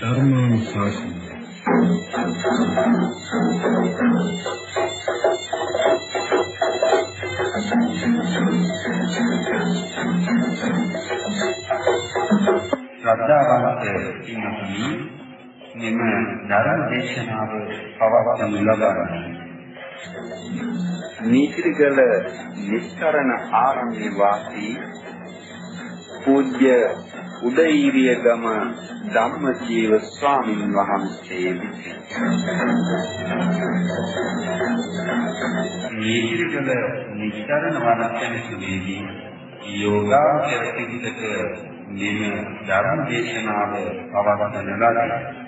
ධර්මානුශාසන ශ්‍රද්ධාවන්ත පින්වත්නි මෙම ධර්ම දේශනාව පවත්වනු ලබන්නේ නීතිගල නිස්තරණ ආරණ්‍ය වාසී පූජ්‍ය උදේීරිය ගම ධම්මජීව ස්වාමීන් වහන්සේ විසින් නීතිගල නිස්තරණ වරත්තන සුවේදී යෝගාචර පිටක මෙම ධර්ම දේශනාව පවත්වන ලදී.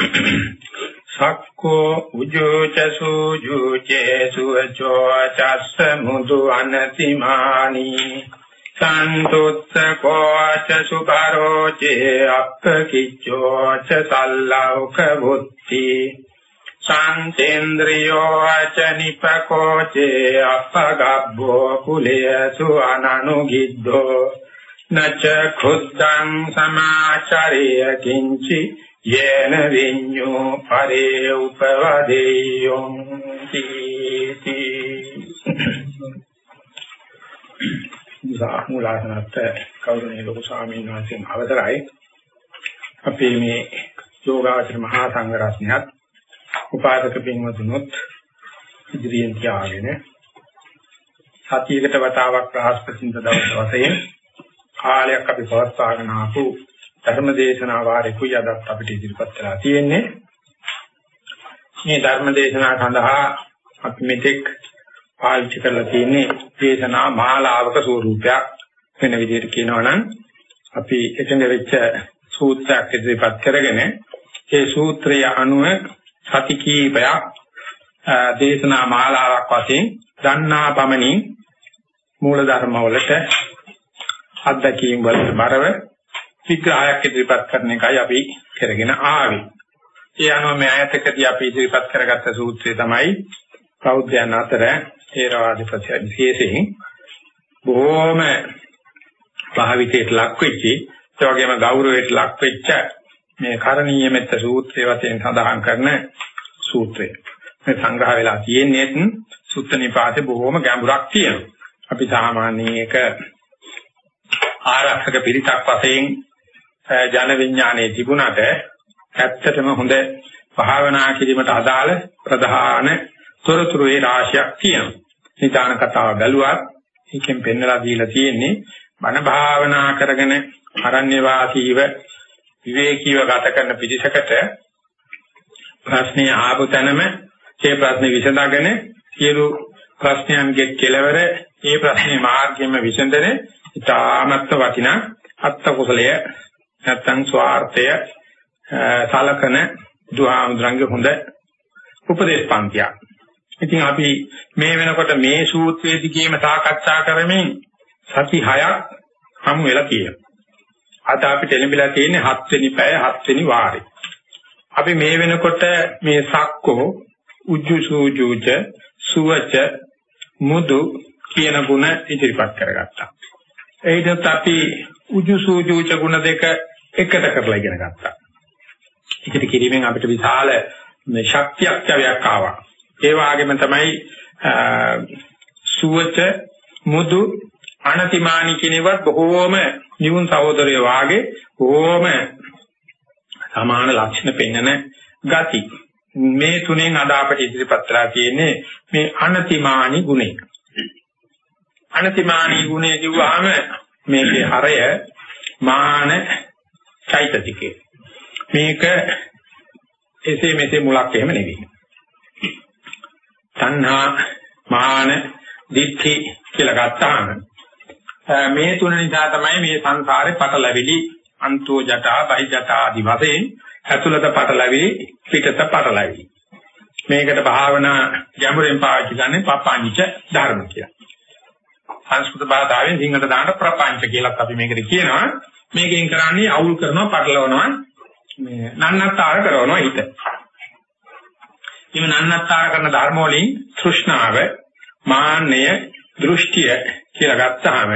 සක්කෝ උජෝචසු ජුචේසු චෝචස්ස මුදු අනතිමානි. සන්තුත්සකෝච සුභරෝචේ අප්පකිච්චෝච සල්ලෞක බුද්ධි. සාන්තේන්ද්‍රියෝ අචනිපකෝචේ අපගබ්බෝ කුලේසු අනනුගිද්දෝ නච ඛුද්දං සමාචරිය කිංචි යේන විඤ්ඤෝ පරේ උපවදේයොං තීති. මුලාසනත් කෞරණී ලොකු ස්වාමීන් වහන්සේ අවතරයි අපේ මේ යෝගාචර මහා සංඝ රත්නයත් උපාදක පින්වතුනොත් ඉදිරියෙන් තියාගෙන සතියකට වතාවක් ප්‍රාස්පසින්ද දවස් වශයෙන් කාලයක් අපි පවත්වාගෙන ආපු ධර්මදේශනා වාරේ අදත් අපිට ඉදිරිපත් කරලා තියෙන්නේ. මේ ධර්මදේශනා සඳහා අපි මෙතෙක් පාවිච්චි කරලා තියෙන්නේ දේශනා මාලාවක ස්වරූපයක් වෙන විදිහට කියනවා නම් අපි එකඟ වෙච්ච සූත්‍රයක් ඉදිරිපත් කරගෙන ඒ සූත්‍රය අනුව සති කීපයක් දේශනා මාලාවක් වශයෙන් දන්නා පමණින් මූල ධර්ම වලට අත්දැකීම් වලට බරව විග්‍රහයක් ඉදිරිපත් කරන එකයි අපි කරගෙන ආවේ. ඒ අනුව මේ ආයතකදී අපි ඉදිරිපත් කරගත්ත සූත්‍රය තමයි බෞද්ධයන් අතර ථේරවාදී ප්‍රතිශේෂයෙන් බොහෝම භාවිතයට ලක් වෙච්ච ඒ වගේම ගෞරවයට ලක් වෙච්ච මේ කරණීය මෙත්ත සූත්‍රය වශයෙන් සඳහන් කරන සූත්‍රය. මේ සංග්‍රහ වෙලා තියෙන්නේ සුත්ත නිපාතේ බොහොම ගැඹුරක් තියෙනවා. අපි සාමාන්‍යයෙන් ඒක ආරක්ෂක පිරිසක් වශයෙන් ජන විඥානයේ තිබුණාට ඇත්තටම හොඳ භාවනා කිරීමට අදාළ ප්‍රධාන තොරතුරු ඒ රාශියක් තියෙනවා. නිදාන කතාව බැලුවත් ඒකෙන් පෙන්වලා දීලා තියෙන්නේ බණ භාවනා කරගෙන අරණ්‍ය වාසීව විවේකීව ගත කරන පිරිසකට ප්‍රශ්නේ ආපු තැනම ඒ ප්‍රශ්නේ විසඳගෙන සියලු ප්‍රශ්නයන්ගේ කෙලවර ඒ ප්‍රශ්නේ මාර්ගයෙන්ම විසඳන ඉතාමත් වටිනා අත්ත කුසලය නැත්තම් ස්වార్థය සලකන දුආමුද්‍රංග හොඳ උපදේශ පන්තියක්. ඉතින් අපි මේ වෙනකොට මේ සූත්‍රයේ දිගේම සාකච්ඡා කරමින් සති 6ක් හමු වෙලා තියෙනවා. අද අපිට එළඹිලා තියෙන්නේ 7 වෙනි පැය 7 වෙනි වාරේ. අපි මේ වෙනකොට මේ සක්කෝ උජ්ජුසූජුච සුවච මුදු කියන ගුණ ඉදිරිපත් කරගත්තා. ඒකත් අපි උජ්ජුසූජුච ගුණ දෙක එකට කරලා ඉගෙන ගත්තා. ඒකට කිරීමෙන් අපිට විශාල මේ ශක්තියක් චවයක් ආවා. ඒ වගේම තමයි සුවච මුදු අනතිමානි කියනවත් බොහෝම නිවුන් සහෝදරයෝ වාගේ බොහෝම සමාන ලක්ෂණ පෙන්වන ගති. මේ තුනෙන් අද අපට ඉදිරිපත් කරලා තියෙන්නේ මේ අනතිමානි ගුණය. අනතිමානි ගුණය කිව්වහම මේකේ හරය මාන චෛතසිකේ. මේක එසේ මෙසේ මුලක් එහෙම නෙවෙයි. තණ්හා මාන දිට්ඨි කියලා ගත්තාම මේ තුන නිසා තමයි මේ සංසාරේ පටලැවිලි අන්තෝ ජටා බහි ජටා ආදි වශයෙන් ඇතුළත පටලැවිලි පිටත පටලැවිලි මේකට භාවනා ගැඹුරෙන් පාවිච්චි කරන්නේ පපංච ධර්ම කියලා. සංස්කෘත භාෂාවෙන් සිංහලට දාන ප්‍රපංච කියලා අපි මේකට කියනවා. මේකෙන් කරන්නේ අවුල් කරනවා, පටලවනවා, මේ නන්නත්තර කරනවා හිත. මේ නන්නත්තර කරන ධර්ම වලින් තෘෂ්ණාව, මාන්නය, දෘෂ්ටිය කියලා ගත්තාම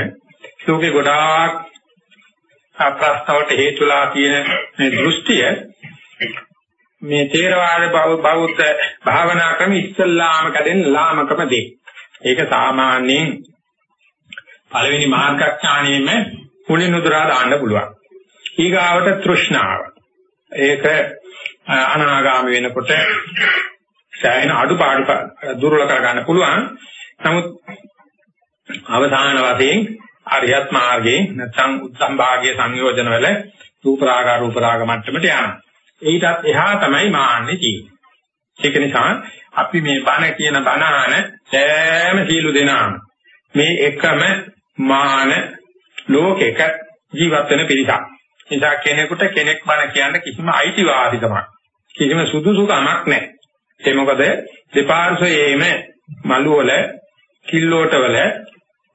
ලෝකේ ගොඩාක් ප්‍රශ්නවලට හේතුලා තියෙන මේ දෘෂ්ටිය මේ තේරවාද බෞද්ධ භාවනා ක්‍රම ඉස්සල්ලාම කැදෙන ලාමකම දෙයක්. ඒක සාමාන්‍යයෙන් පළවෙනි මාර්ගඥාණයෙම මුලිනුදුරා දාන්න පුළුවන්. ඊගාවට තෘෂ්ණාව. ඒක අනාගාමී වෙනකොට සෑහෙන අඩුපාඩු දුර්වල කර ගන්න පුළුවන්. නමුත් අවසාන වශයෙන් අරියත් මාර්ගයේ නැත්නම් උත්තම් භාගයේ සංයෝජන වල රූප රාග රූප රාග මට්ටමට යනවා. ඊටත් එහා තමයි මාන්නේ තියෙන්නේ. ඒක නිසා අපි මේ බණ කියන බණාන සෑම සීලු දෙනාම මේ එකම මාන ලෝකෙක ජීවත් වෙන පිරිසක්. නිසා කෙනෙකුට කෙනෙක් බණ කියන්න කිසිම අයිතිවාසිකමක් කිසිම සුදුසුකමක් නැහැ. ඒ මොකද දෙපාර්ශ්වයේම මළුවල කිල්ලෝටවල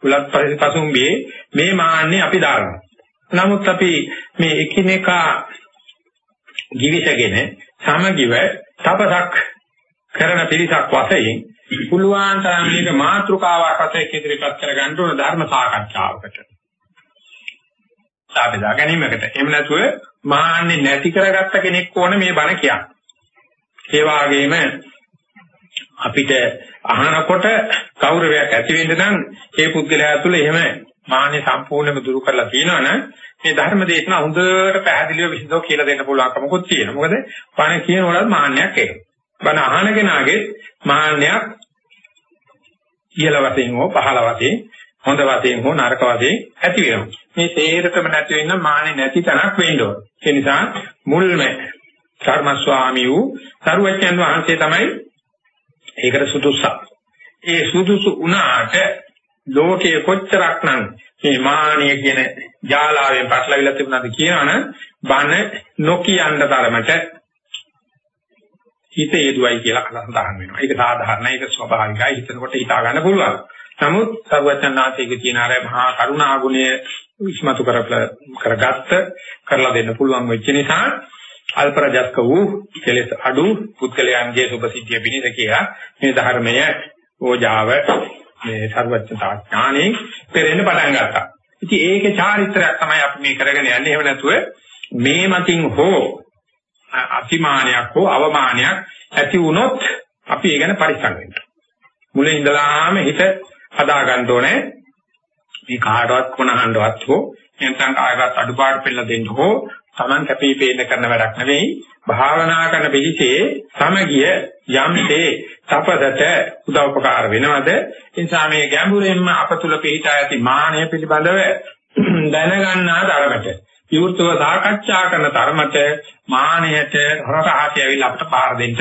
පුලත් පසුම්බියේ මේ මාන්නේ අපි දානවා. නමුත් අපි මේ එකිනෙකා givisගෙන සමගිව තපසක් කරන පිරිසක් වශයෙන් පුළුවන් තරම් මේක මාත්‍රකාවක් වශයෙන් ඉදිරිපත් කර ගන්න ඕන ධර්ම සාකච්ඡාවකට. සාබෙදා ගැනීමකට. එහෙම නැතුව මාන්නේ නැති කරගත්ත කෙනෙක් ඕන මේ බණ කියන්නේ. ඒ වගේම අපිට අහනකොට ගෞරවයක් ඇති වෙන්න නම් ඒ පුද්ගලයා තුළ එහෙම මාන්නේ සම්පූර්ණයෙන්ම දුරු කරලා තියෙනවනම් මේ ධර්ම දේශනා හොඳට පැහැදිලිව විසඳෝ කියලා දෙන්න පුළුවන්කමකුත් තියෙනවා. මොකද බණ කියනකොට මාන්නයක් එනවා. බණ අහන කෙනාගේ මාන්නයක් ඉහළ වශයෙන් හෝ පහළ වශයෙන් හොඳ වශයෙන් හෝ නරක වශයෙන් ඇති වෙනවා. මේ තේරෙතම නැති වෙන්න මාන්නේ නැති තැනක් වෙන්න ඕන. ඒ නිසා මුල්ම කර්මස්වාමී වූ සරුවච්චන් වහන්සේ තමයි ඒකට සුදුසක්. ඒ සුදුසු වුණාට ලෝකයේ කොච්චරක්නම් මේ මානිය කියන ජාලාවෙන් පටලවිලා තිබුණාද කියනවනම් බන නොකියන්න තරමට හිත හේතුවයි කියලා සඳහන් වෙනවා. ඒක සාධාරණයි, ඒක ස්වභාවිකයි. හිතනකොට හිතා ගන්න පුළුවන්. නමුත් සර්වඥාන්සේගේ තියෙන අර මහා කරුණා ගුණය විශ්මතු කරගත්ත කරලා දෙන්න පුළුවන් වෙච්ච නිසා අල්පරජස්ක වූ කෙලෙස් අඩු පුද්ගලයන්ගේ සුභසිද්ධිය පිණිස කියලා මේ ධර්මය ඕජාව මේ සර්වඥතා ඥාණයෙන් පෙරෙන්න පටන් ගත්තා. ඉතින් ඒකේ චාරිත්‍රාක් තමයි අපි මේ කරගෙන යන්නේ. එහෙම නැතුව මේ මතින් හෝ අතිමානයක් හෝ අවමානයක් ඇති වුණොත් අපි ඒ ගැන පරිස්සම් වෙන්න. මුලින් ඉඳලාම හිත හදා ගන්න ඕනේ. මේ කාටවත් කොනහඬවත් හෝ නැත්නම් කායවත් අඩුපාඩු පෙළ දෙන්න හෝ Taman කැපී පේන කරන වැඩක් නෙවෙයි භාවනා කරන පිළිසේ සමගිය යම්තේ තපදට උදව්පකාර වෙනවද ඒ නිසා මේ ගැඹුරින්ම අපතුල පිටා ඇති මානය පිළිබඳව දැනගන්නා ධර්මත විවෘතව සාකච්ඡා කරන ධර්මත මානයට හරහාට ඇවිල්ලා අපිට පාර දෙන්න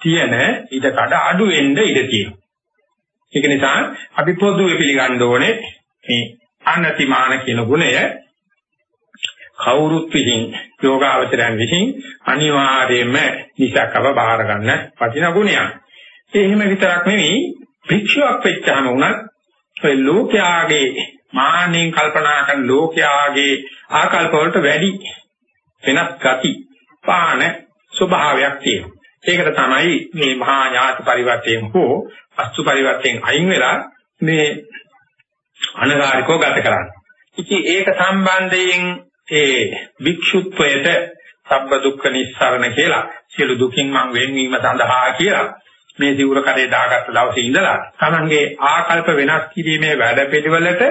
තියෙන ඉඩකඩ අඩු වෙන්න ඉඩ තියෙනවා ඒක නිසා අපි පොදුවේ පිළිගන්න ඕනේ මේ අනතිමාන කියන ගුණය කවුරුත් විසින් යෝගාවචරයන් විසින් අනිවාර්යයෙන්ම නිසකව බාර ගන්න වටින ගුණයක්. ඒ එහෙම විතරක් නෙවෙයි භික්ෂුවක් වෙච්චාම උනත් ඔය ලෝකයාගේ මානෙන් කල්පනා කරන ලෝකයාගේ ආකල්ප වලට වැඩි වෙනස් ගති පාන ස්වභාවයක් තියෙනවා. ඒකට තමයි මේ මහා ඥාති පරිවර්තයෙන් හෝ අස්තු පරිවර්තයෙන් අයින් වෙලා මේ අනගාരികව ගත කරන්නේ. ඉතින් ඒක සම්බන්ධයෙන් ඒ භික්ෂුත්වයට සබ්බ දුක්ඛ නිස්සරණ කියලා සියලු දුකින් මං වෙන්වීම සඳහා කියලා මේ සිවුර කරේ දාගත්ත දවසේ ඉඳලා තමන්ගේ ආකල්ප වෙනස් කිරීමේ වැඩපිළිවෙලට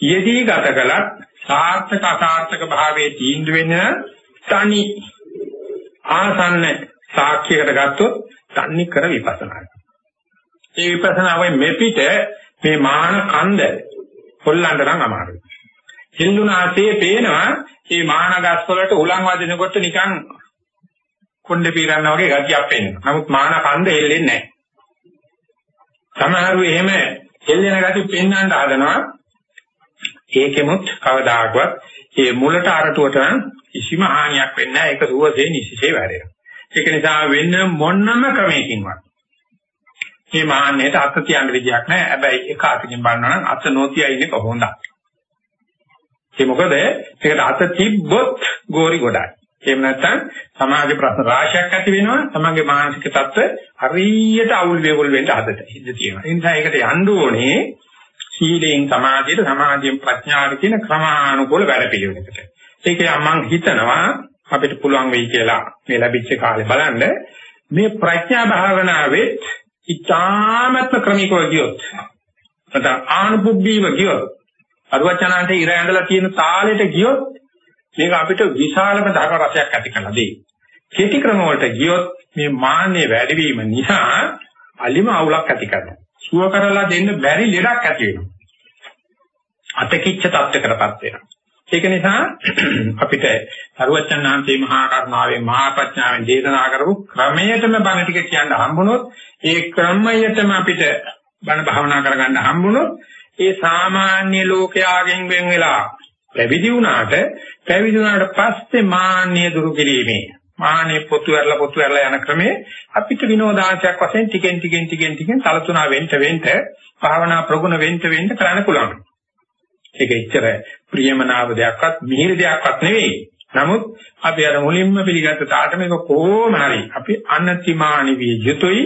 යෙදී ගත කළත් සාර්ථක අසාර්ථක භාවයේ තීන්දුව වෙන තනි ආසන්න සාක්ෂියකට ගත්තොත් තන්නේ කර විපස්සනා. ඒ විපස්සනාවේ මෙපිට මේ මාන කන්ද හොල්ලන්න නම් අමාරුයි. හින්දුනාසේ පේනවා මේ මානගස් වලට උලන් වදිනකොට නිකන් කොණ්ඩේ පීරන්නා වගේ ගතියක් පේනවා. නමුත් මාන කන්ද එල්ලෙන්නේ නැහැ. සමහරු එහෙම එල්ලෙන ගතිය පෙන්වන්න හදනවා. ඒකෙමුත් කවදාකවත් මේ මුලට අරටුවට නම් කිසිම හානියක් වෙන්නේ නැහැ. ඒක සුවසේ නිසිසේ වැඩෙනවා. ඒක නිසා වෙන මොනම ක්‍රමයකින්වත් මේ මාන්නයට අත තියන්න විදියක් නැහැ. හැබැයි එක අතකින් බලනවා නම් අත නොතිය ඉන්නේ කොහොමද? ඒ මොකද ඒකට අත තිබ්බොත් ගෝරි ගොඩයි. එහෙම නැත්නම් සමාජ ප්‍රශ්න රාශියක් ඇති වෙනවා. තමන්ගේ මානසික තත්ත්ව හරියට අවුල් වේගොල් වෙන්න හදට හිත තියෙනවා. ඒ නිසා ඒකට යන්න ඕනේ සීලෙන් සමාධියට සමාධියෙන් ප්‍රඥාවට කියන ක්‍රමානුකූල වැඩ පිළිවෙලකට. ඒකේ මම හිතනවා අපිට පුළුවන් වෙයි කියලා මේ ලැබිච්ච කාලේ බලන්න මේ ප්‍රඥා භාවනාවේ ඉතාමත්ම ක්‍රමිකව ගියොත් නැත්නම් ආනුභුබ්බීව ගියොත් අරුවචනාන්ට ඉර ඇඳලා තියෙන තාලෙට ගියොත් මේක අපිට විශාලම ධර්ම රසයක් ඇති කරලා දෙයි. කෙටි ක්‍රම වලට ගියොත් මේ මාන්නේ වැඩිවීම නිසා අලිම අවුලක් ඇති කරනවා. සුව කරලා දෙන්න බැරි ලෙඩක් ඇති වෙනවා. අතකිච්ච තත්ත්වයකටපත් වෙනවා. ඒක නිසා අපිට සරුවචනාන්තේ මහා කරුණාවේ මහා ප්‍රඥාවෙන් දේශනා කරපු ක්‍රමයටම බණ ටික කියන්න හම්බුනොත් ඒ ක්‍රමයටම අපිට බණ භාවනා කරගන්න හම්බුනොත් ඒ සාමාන්‍ය ලෝකයාගෙන් වෙන් වෙලා පැවිදි වුණාට පැවිදි වුණාට පස්සේ මාන්නය දුරු කිරීමේ මාන්නේ පොතු ඇරලා පොතු ඇරලා යන ක්‍රමේ අපිට විනෝදාංශයක් වශයෙන් ටිකෙන් ටිකෙන් ටිකෙන් ටිකෙන් තලතුණා වෙන්න වෙන්න භාවනා ප්‍රගුණ වෙන්න වෙන්න කරන්න පුළුවන්. ඒක එච්චර ප්‍රියමනාප දෙයක්වත් මිහිරි දෙයක්වත් නෙවෙයි. නමුත් අපි අර මුලින්ම පිළිගත්ත තාට මේක කොහොම හරි අපි අනතිමානි විය යුතුයි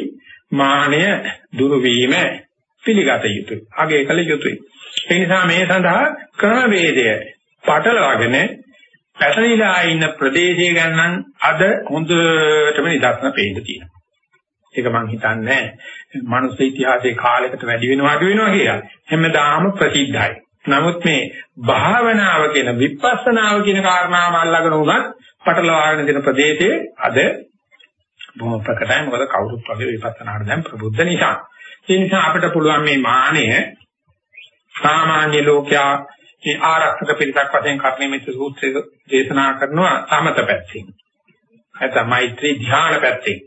මානය දුරු වීම පිළිගත යුතුයි. අගේ කළ යුතුයි. ඒ නිසා මේ සඳහා ක්‍රම වේදය පටලවාගෙන පැටලිලා ඉන්න ප්‍රදේශය ගන්න අද හොඳටම නිදර්ශන පේන්න තියෙනවා. ඒක මම හිතන්නේ මනුස්ස ඉතිහාසයේ කාලයකට වැඩි වෙනවා අඩු වෙනවා කියලා. හැමදාම ප්‍රසිද්ධයි. නමුත් මේ භාවනාව කියන විපස්සනාව කියන කාරණාව අල්ලගෙන උනත් පටලවාගෙන දෙන ප්‍රදේශයේ අද බොහොම ප්‍රකටයි මොකද කවුරුත් වගේ විපස්සනාට දැන් ප්‍රබුද්ධ නිසා. ඒ නිසා අපිට පුළුවන් මේ මානය සාමාන්‍ය ලෝකයා මේ ආරක්ෂක පිළිසක් වශයෙන් කර්ණිමිත සූත්‍රය දේශනා කරනවා සමත පැත්තෙන්. නැත්නම් මෛත්‍රී ධ්‍යාන පැත්තෙන්.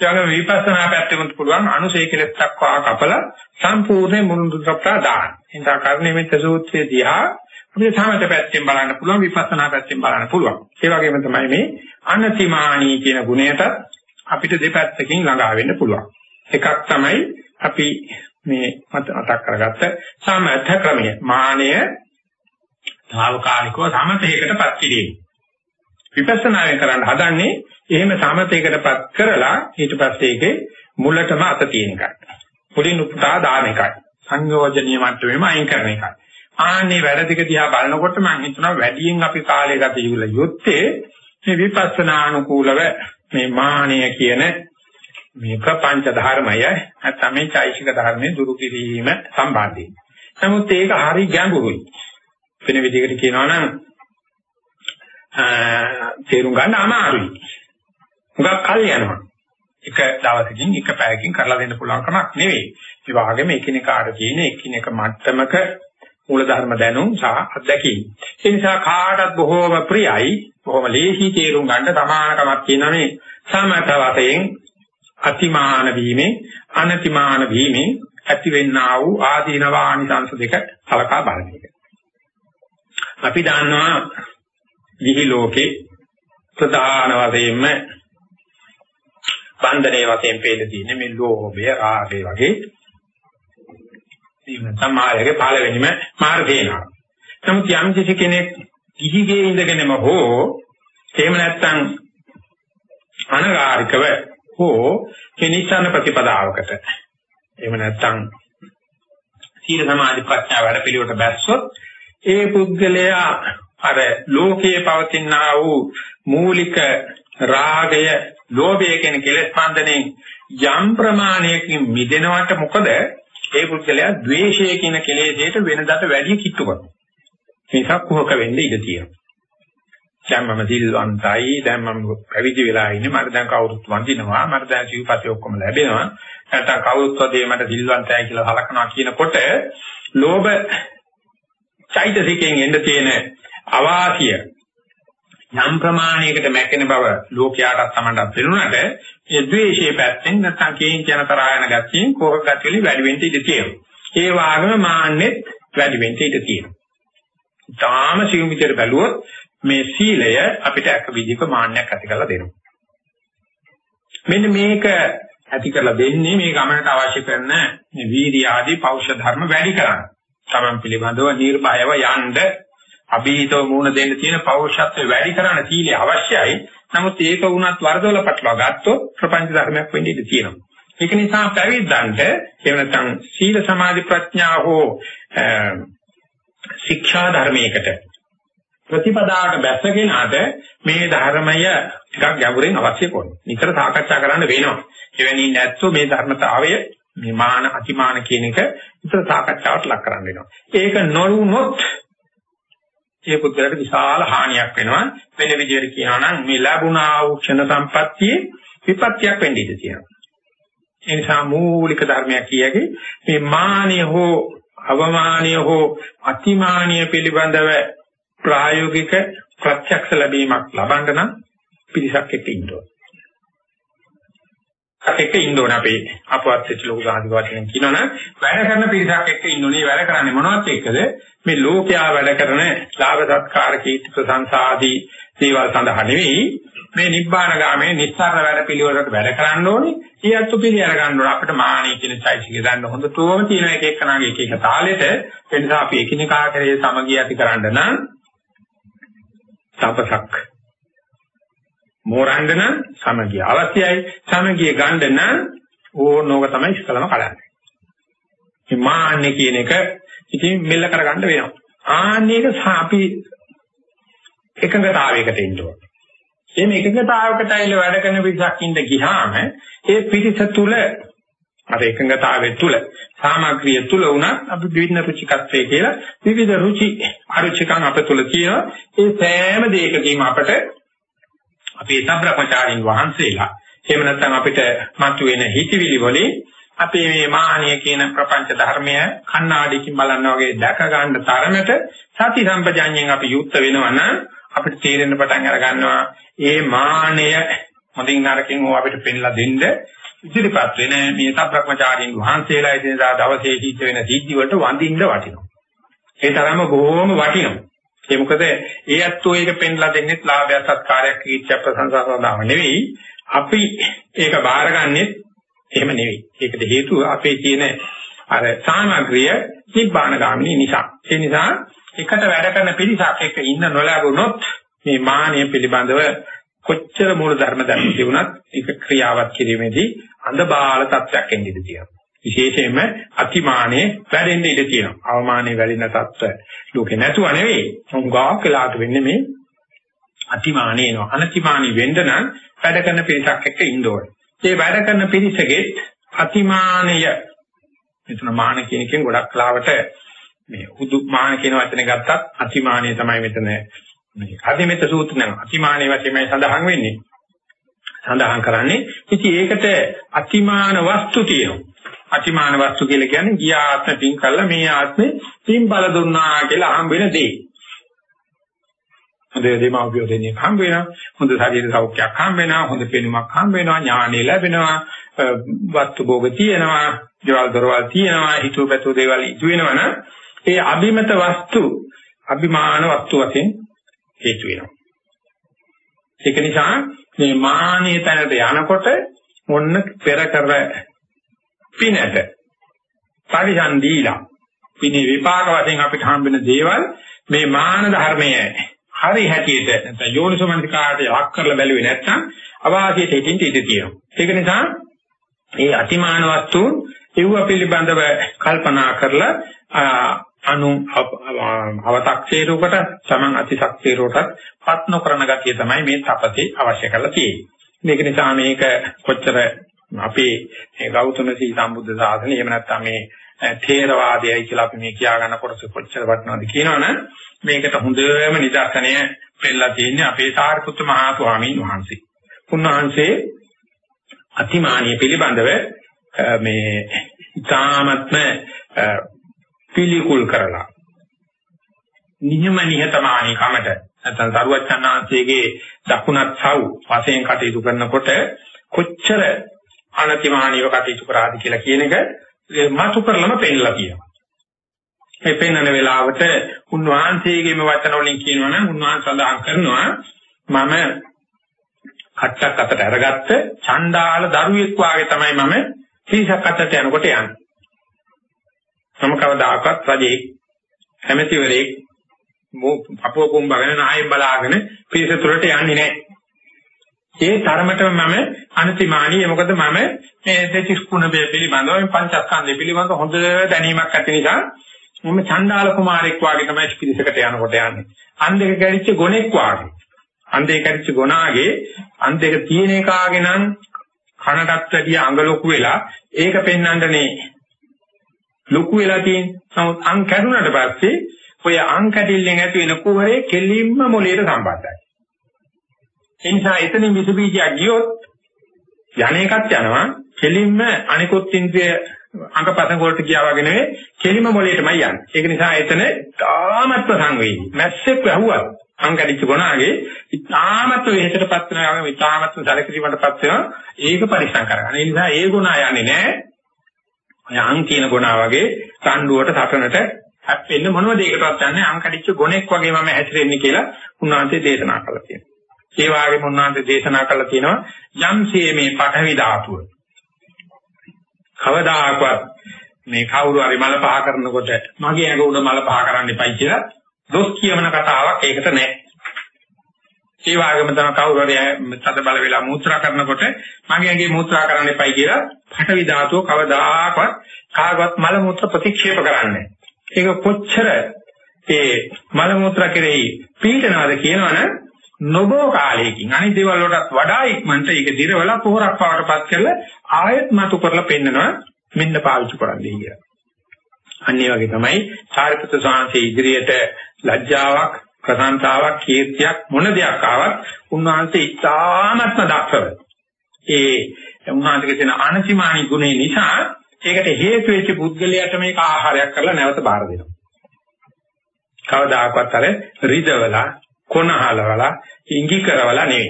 ඊළඟ විපස්සනා පැත්තෙන් පුළුවන් අනුසය කෙලස් දක්වා කපලා සම්පූර්ණ මුරුදු සප්තා දාන්න. එතන කර්ණිමිත සූත්‍රයේ දිහා අපිට සමත පැත්තෙන් බලන්න පුළුවන් විපස්සනා පැත්තෙන් බලන්න පුළුවන්. ඒ වගේම තමයි මේ අනතිමානී කියන ගුණයට අපිට දෙපැත්තකින් ළඟා වෙන්න පුළුවන්. එකක් තමයි අපි මේ මතක් කරගත්ත සමථ ක්‍රමය. මානය తాවකාලිකව සමතේකටපත් කිරීම. විපස්සනායෙන් කරන්න හදන්නේ එහෙම සමතේකටපත් කරලා ඊට පස්සේ ඒකේ මුලටම අත තියෙන එකයි. මුලින් උපුටා දාන එකයි. සංයෝජනීය මට්ටමේම අයින් කරන එකයි. ආන්නේ වැඩ ටික දිහා බලනකොට මම හිතනවා වැඩියෙන් අපි කාලය ගත යුත්තේ මේ විපස්සනානුකූලව මේ මානය කියන මේ ප්‍රපංච ධර්මය නැත්නම් මේ චෛසික ධර්මයේ දුරු කිරීම සම්බන්ධයි. නමුත් ඒක හරි ගැඹුරුයි. වෙන විදිහකට කියනවා නම් තේරුම් ගන්න අමාරුයි. මොකක් කල් යනවා. එක දවසකින් එක පැයකින් කරලා දෙන්න පුළුවන් කමක් නෙවෙයි. ඒ වගේම එකිනෙකාට තියෙන එකිනෙක මට්ටමක මූලධර්ම දැනුම් සහ අත්දැකීම්. ඒ නිසා කාටත් බොහෝම ප්‍රියයි, බොහෝම ලේසි තේරුම් ගන්න සමානකමක් තියෙනවා මේ සමත වශයෙන් අතිමාන වීමේ, අනතිමාන වීමේ ඇතිවෙන්නා වූ ආදීනවානිසංශ දෙක සලකා බලන එක. අපි දන්නවා දිහි ලෝකේ ප්‍රධාන වශයෙන්ම බන්ධනයේ වශයෙන් පේන තියෙන්නේ මේ ලෝභය, රාගය වගේ ඉන්න සමායයේ පළවෙනිම මාර්ගේනවා. නමුත් යම් කිසි කෙනෙක් කිහිගේ ඉඳගෙනම හෝ එහෙම නැත්නම් අනගාരികව හෝ කෙනිසන ප්‍රතිපදාවකට එහෙම නැත්නම් සීල සමාධි ප්‍රඥා වැඩ පිළිවෙලට බැස්සොත් ඒ පුද්ගලයා අර ලෝකයේ පවතිනා වූ මූලික රාගය, ලෝභය කියන කෙලෙස් බන්ධනේ යම් ප්‍රමාණයකින් මිදෙනවට මොකද ඒ පුද්ගලයා ද්වේෂය කියන කෙලෙසේට වෙනදාට වැඩි කිට්ටු කරනවා. මේක කුහක වෙන්න ඉඩ තියෙනවා. දැන් මම දිල්වන්තයි දැන් මම පැවිදි වෙලා ඉන්නේ මට දැන් කවුරුත් වඳිනවා මට දැන් ජීවිතය ඔක්කොම ලැබෙනවා නැත්නම් කවුරුත් වදේ මට දිල්වන්තයි කියලා හලකනවා කියනකොට ලෝභ චෛතසිකයෙන් එන්න තියෙන අවාසිය යම් ප්‍රමාණයකට මැකෙන බව ලෝකයාට තමන්ට පෙනුනට ඒ ද්වේෂයේ පැත්තෙන් නැත්නම් කේන් කියන තරහ යන ගැතියෙන් කෝක ගැතිලි වැඩි වෙන්න ඉඩ තියෙනවා. ඒ වගේම මාන්නෙත් වැඩි වෙන්න ඉඩ තියෙනවා. තාම සියුම් විදිහට බැලුවොත් මේ සීලය අපිට එක විදිහක මාන්නයක් ඇති කරලා දෙනවා. මෙන්න මේක ඇති කරලා දෙන්නේ මේ ගමනට අවශ්‍ය කරන මේ වීර්ය ආදී පෞෂ ධර්ම වැඩි කරන්න. තමන් පිළිබඳව නිර්භයව යන්න අභීතව මුණ දෙන්න තියෙන පෞරුෂත්වය වැඩි කරන සීලය අවශ්‍යයි. නමුත් ඒක වුණත් වරදොල පටලවා ගත්තොත් ප්‍රපංච ධර්මයක් වෙන්න ඉඩ තියෙනවා. ඒක නිසා පැවිද්දන්ට එහෙම නැත්නම් සීල සමාධි ප්‍රඥා හෝ ශික්ෂා ධර්මයකට ප්‍රතිපදාවට බැසගෙනාට මේ ධර්මය ටිකක් ගැඹුරින් අවශ්‍ය කරනවා. නිතර සාකච්ඡා කරන්න වෙනවා. එවැනි නැත්නම් මේ ධර්මතාවය මේ මාන අතිමාන කියන එක නිතර සාකච්ඡාවට ලක් කරන්න වෙනවා. ඒක නොවුනොත් ඒ පුද්ගලට විශාල හානියක් වෙනවා. වෙන විදිහට කියනවා නම් මේ ලැබුණා වූ ක්ෂණ සම්පත්තියේ විපත්‍යක් වෙන්න ඉඩ තියෙනවා. ඒ නිසා මූලික ධර්මයක් කියකි මේ මානිය හෝ අවමානිය හෝ අතිමානිය පිළිබඳව ප්‍රායෝගික ප්‍රත්‍යක්ෂ ලැබීමක් ලබන්න නම් පිරිසක් එක්ක ඉන්න ඕන. එක්ක ඉන්න ඕන. අපේ අපවත් වෙච්ච ලෝක සාධි වශයෙන් කියනවනම් වැඩ කරන පිරිසක් එක්ක ඉන්න ඕනේ. වැඩ කරන්නේ මොනවත් එක්කද? මේ ලෝකයා වැඩ කරන ලාභ සත්කාර කීර්ති ප්‍රශංසා ආදී දේවල් සඳහා නෙවෙයි. මේ නිබ්බාන ගාමේ නිස්සාර වැඩ පිළිවෙලකට වැඩ කරන්න ඕනේ. ඊයත් පිළි අර ගන්න ඕනේ. අපිට මානෙ කියන চৈতසිකය ගන්න හොඳටම තියෙන එක එක්කනාගේ එක එක තාලෙට. ඒ නිසා අපි එකිනෙකා කරේ සමගිය ඇති කරන්න නම් තපසක් මෝරන්න නම් සමගිය අවශ්‍යයි. සමගිය ගන්න නම් ඕනෝක තමයි ඉස්සලම කඩන්නේ. මේ මාන්නේ කියන එක ඉතින් මෙල්ල කරගන්න වෙනවා. ආන්නේක අපි එකඟතාවයකට එන්න ඕන. එහෙම එකඟතාවයකට ඇවිල්ලා වැඩ කරන පිරිසක් ඉඳ ගියාම ඒ පිරිස තුල අර එකඟතාවය තුල සාමග්‍රිය තුල උනත් අපි විවිධ රුචිකත්වයේ කියලා විවිධ රුචි අරුචිකන් අප තුල තියෙනවා. ඒ සෑම දෙයකදීම අපට අපේ සම්බ්‍රහ්මචාරින් වහන්සේලා එහෙම නැත්නම් අපිට මතුවෙන හිතවිලි වලින් අපේ මේ මානිය කියන ප්‍රපංච ධර්මය කණ්ණාඩියකින් බලනවා වගේ දැක ගන්න තරමට සති සම්පජඤ්ඤයෙන් අපි යුක්ත වෙනවා නම් අපිට තේරෙන්න පටන් අර ගන්නවා ඒ මානය හොඳින් නරකින් ඕ අපිට පෙන්ලා දෙන්න ඉදිරිපත් වෙන මේ සම්බ්‍රහ්මචාරින් වහන්සේලා ඉදිරියට දවසේ සිද්ධ වෙන සිද්ධි වලට වඳින්න වටිනවා. ඒ තරම බොහොම වටිනවා. ඒ මොකද ඒ ඇත්තෝ ඒක පෙන්ලා දෙන්නේ ලාභය සත්කාරයක් කීච්ච ප්‍රශංසා සඳහාම නෙවෙයි. අපි ඒක බාරගන්නේ එහෙම නෙවෙයි. ඒකට හේතුව අපේ තියෙන අර සාමග්‍රිය නිබ්බාන ගාමිනී නිසා. ඒ නිසා එකට වැඩ කරන පිරිසක් එක්ක ඉන්න නොලැබුණොත් මේ මානිය පිළිබඳව කොච්චර මූල ධර්ම ධර්ම තිබුණත් ඒක ක්‍රියාවත් කිරීමේදී අඳබාල තත්ත්වයක් එන්නේ තියෙනවා. විශේෂයෙන්ම අතිමානයේ වැඩෙන්න ඉඩ තියෙනවා. අවමානයේ වැඩෙන තත්ත්ව ලෝකේ නැතුව නෙවෙයි. හුඟා කලාට වෙන්නේ මේ අතිමානයේ නෝ. අනතිමානී වෙන්න නම් වැඩ කරන පිරිසක් එක්ක ඉන්න ඕනේ. මේ වැඩ කරන පිරිසගේ අතිමානය මෙතන මාන කියන එකෙන් ගොඩක් ලාවට මේ උදු මාන කියන වචනේ ගත්තත් අතිමානය තමයි මෙතන මේ අධිමෙත සූත්‍රණ අතිමානයේ වශයෙන්මයි සඳහන් වෙන්නේ. සඳහන් කරන්නේ ඉතින් ඒකට අතිමාන වස්තු තියෙනවා. අතිමාන වස්තු කියලා කියන්නේ ගිය ආත්ම පින් කළා මේ ආත්මේ පින් බල දුන්නා කියලා හම්බ වෙන දේ. හොඳ දෙමාපියෝ දෙන්නේ හම්බ වෙනවා. හොඳ ශරීර සෞඛ්‍යයක් හම්බ වෙනවා. හොඳ පෙනුමක් හම්බ වෙනවා. ඥානෙ ලැබෙනවා. වස්තු භෝග තියෙනවා. දේවල් දරවල් තියෙනවා. හිතුවපැතු දේවල් ඉතු වෙනවනම් ඒ අභිමත වස්තු අභිමාන වස්තු වශයෙන් හේතු වෙනවා. ඒක නිසා මේ මානීය තැනට යනකොට මොන්න පෙර කර පිනට පරිසම් දීලා පිනේ විපාක වශයෙන් අපිට හම්බෙන දේවල් මේ මාන ධර්මයේ හරි හැටියට නැත්නම් යෝනිසමනිකාට යක් කරලා බැලුවේ නැත්නම් අවාසියට හිටින් ඉඳී තියෙනවා. ඒක නිසා මේ අතිමාන වස්තුන් ඒව පිළිබඳව කල්පනා කරලා අනු අව탁සේරුකට සමන් අතිශක්තියරටත් පත් නොකරන ගතිය තමයි මේ තපසේ අවශ්‍ය කරලා තියෙන්නේ. මේක නිසා මේක කොච්චර අපේ මේ ගෞතම සී සම්බුද්ධ ශාසනය එහෙම නැත්නම් මේ ථේරවාදයයි කියලා අපි මේ කියා ගන්න කොටස කොච්චර වටිනවද කියනවනම් මේකට හොඳම නිදර්ශනය පෙන්නලා තියෙන්නේ අපේ සාරිපුත්‍ර මහා ස්වාමීන් වහන්සේ. උන්වහන්සේ අතිමානිය පිළිබඳව මේ ඊ타මත්ම පිළිකුල් කරලා නියම නිහතමානී කමට නැත්නම් දරුවචනාංශයේ දකුණත් සව් වශයෙන් කටයුතු කරනකොට කොච්චර අනතිමානීව කටයුතු කරාද කියලා කියන එක මතු කරලම පෙන්නලා කියනවා. මේ පෙන්වන වෙලාවට උන්වහන්සේගේම වචන වලින් කියනවනම් උන්වහන්සේ සඳහන් කරනවා මම කට්ටක් අතට අරගත්ත චණ්ඩාල දරුවෙක් වාගේ තමයි මම සීසක් අතට යනකොට යන්නේ. මම කවදාකවත් රජේ හැමතිවරේ අපෝ කුඹගෙන නායෙන් බලාගෙන පිරිස තුරට යන්නේ නැහැ. ඒ තරමටම මම අනතිමානී මොකද මම මේ දෙතිස් කුණ පිළිබඳව මේ පංචස්කන්ධය පිළිබඳව හොඳ දැනීමක් ඇති නිසා මම චණ්ඩාල කුමාරෙක් වාගේ තමයි පිරිසකට යනකොට යන්නේ. අන්දේක කැරිච්ච ගොනෙක් වාගේ. අන්දේක කැරිච්ච ගොනාගේ අන්දේක තියෙන එකාගේ නම් කනටත් වැඩිය අඟ ලොකු වෙලා ඒක පෙන්වන්නනේ ලොකු වෙලා තියෙන්නේ. නමුත් අං කැඩුනට පස්සේ ඔය අං කැඩිල්ලෙන් ඇති වෙන කුහරේ කෙලින්ම මොළයට සම්බන්ධයි. ඒ නිසා එතනින් විස බීජයක් ගියොත් යන්නේකත් යනවා කෙලින්ම අනිකුත් ඉන්ද්‍රිය අංගපතන වලට ගියා වගේ නෙවෙයි කෙලිම මොළයටමයි යන්නේ. ඒක නිසා එතන තාමත්ව සංවේදී. මැස්සෙක් වැහුවත් අංගලිච්ච ගුණාගේ ඉතාමත්ව වෙහෙසටපත් වෙනවා වගේ ඉතාමත්ව සැලකිලිමටපත් වෙනවා. ඒක පරිස්සම් කරගන්න. ඒ නිසා ඒ ගුණ යන්නේ නැහැ. ඔය අං කියන ගුණා වගේ සම්ඩුවට සටනට හැප්පෙන්න මොනම දෙයකටවත් යන්නේ අං කඩිච්ච ගුණෙක් වගේ මම හැසිරෙන්නේ කියලා උන්වහන්සේ දේශනා කළා කියනවා. ඒ වගේම උන්වහන්සේ දේශනා කළා තියෙනවා යම්සේ මේ පඨවි ධාතුව කවදාකවත් මේ කවුරු හරි මල පහ කරනකොට මගේ ඇඟ උඩ මල පහ කරන්න එපයි කියලා දොස් කියවන කතාවක් ඒකට නැහැ. ඒ වගේම තමයි කවුරු හරි තද බල වෙලා මූත්‍රා කරනකොට මගේ ඇඟේ මූත්‍රා කරන්න එපයි කියලා පඨවි ධාතුව කවදාකවත් කාගවත් මල මූත්‍ර ප්‍රතික්ෂේප කරන්නේ ඒක කොච්චර ඒ මල මූත්‍ර කෙරෙහි පීඩනවාද කියනවනම් නොබෝ කාලයකින් අනිත් දේවල් වලටත් වඩා ඉක්මනට ඒක දිරවලා පොහොරක් පාවටපත් කරලා ආයෙත් මතු කරලා පෙන්නනවා මෙන්න පාවිච්චි කරන්නේ කියලා. අන්න ඒ වගේ තමයි සාරිපුත්‍ර සාංශේ ඉදිරියට ලැජ්ජාවක් ප්‍රසන්නතාවක් කීර්තියක් මොන දෙයක් ආවත් උන්වහන්සේ ඉතාමත්ම දක්ෂව ඒ උන්වහන්සේගේ තියෙන අනතිමානී ගුණේ නිසා ඒකට හේතු වෙච්ච පුද්ගලයාට මේක ආහාරයක් කරලා නැවත බාර දෙනවා. කවදාකවත් අර රිදවලා කොනහලවලා ඉඟි කරවලා නෙවෙයි.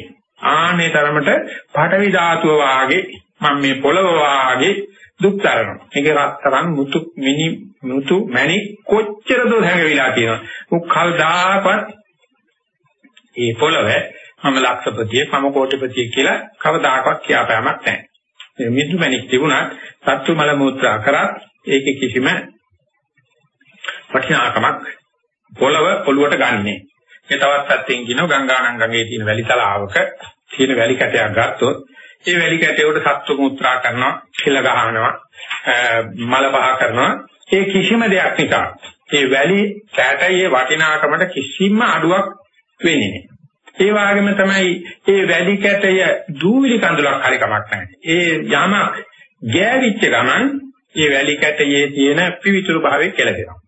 ආනේ තරමට පඨවි ධාතුව වාගේ මම මේ පොළව වාගේ දුක් තරනවා. ඒක රත්තරන් මුතු මිනි මුතු මැණි කොච්චර දෝ හැඟවිලා තියෙනවා. උක් කවදාකවත් ඒ පොළව මම ලක්ෂපතිය මම කෝටිපතිය කියලා කවදාකවත් කියාපෑමක් නැහැ. මේ මිදු මැණික් තිබුණත් සත්තු මල මුත්‍රා කරත් ඒකේ කිසිම වටිනාකමක් පොළව ඔළුවට ගන්නෑ. ඒ තවත් පැත්තෙන් කියනවා ගංගානම් ගඟේ තියෙන වැලි තලාවක තියෙන වැලි කැටයක් ගත්තොත් ඒ වැලි කැටයට සත්තු මුත්‍රා කරනවා, කිල ගහනවා, මල පහ කරනවා. ඒ කිසිම දෙයක් නිසා ඒ වැලි කැටයේ වටිනාකමට කිසිම අඩුවක් වෙන්නේ නැහැ. ඒ වගේම තමයි ඒ වැලි කැටය දූවිලි කඳුලක් හරි කමක් නැහැ. ඒ යම ගෑවිච්ච ගමන් ඒ වැලි කැටයේ තියෙන පිවිතුරු භාවය කෙලදෙනවා.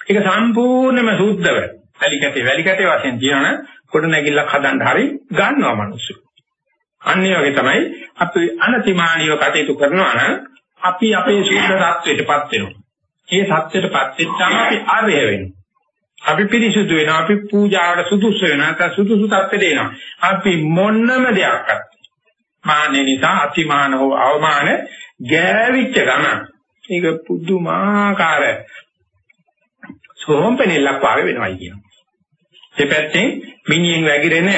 ඒක සම්පූර්ණයෙන්ම සුද්ධව වැලි කැටේ වැලි කැටේ වශයෙන් කියනවනම් කොට නැගිල්ලක් හදන්න හරි ගන්නවා මිනිස්සු. අන්න ඒ වගේ තමයි අපි අනතිමානීව කටයුතු කරනවා නම් අපි අපේ ශීල தත්වයටපත් වෙනවා. ඒ සත්‍යයටපත් වෙච්චාම අපි ආර්ය වෙනවා. අපි පිරිසුදු වෙනවා. අපි පූජාවට සුදුසු වෙනවා. නැත්නම් සුදුසු තත්ත්වෙට එනවා. අපි මොන්නම දෙයක්වත් මාන්නේ නිසා අතිමාන හෝ අවමාන ගෑවිච්ච ගමන. ඒක පුදුමාකාර සෝම්පෙනෙල්ලක් වාගේ වෙනවයි කියනවා. දෙපැත්තෙන් මිනියෙන් වැగిරෙන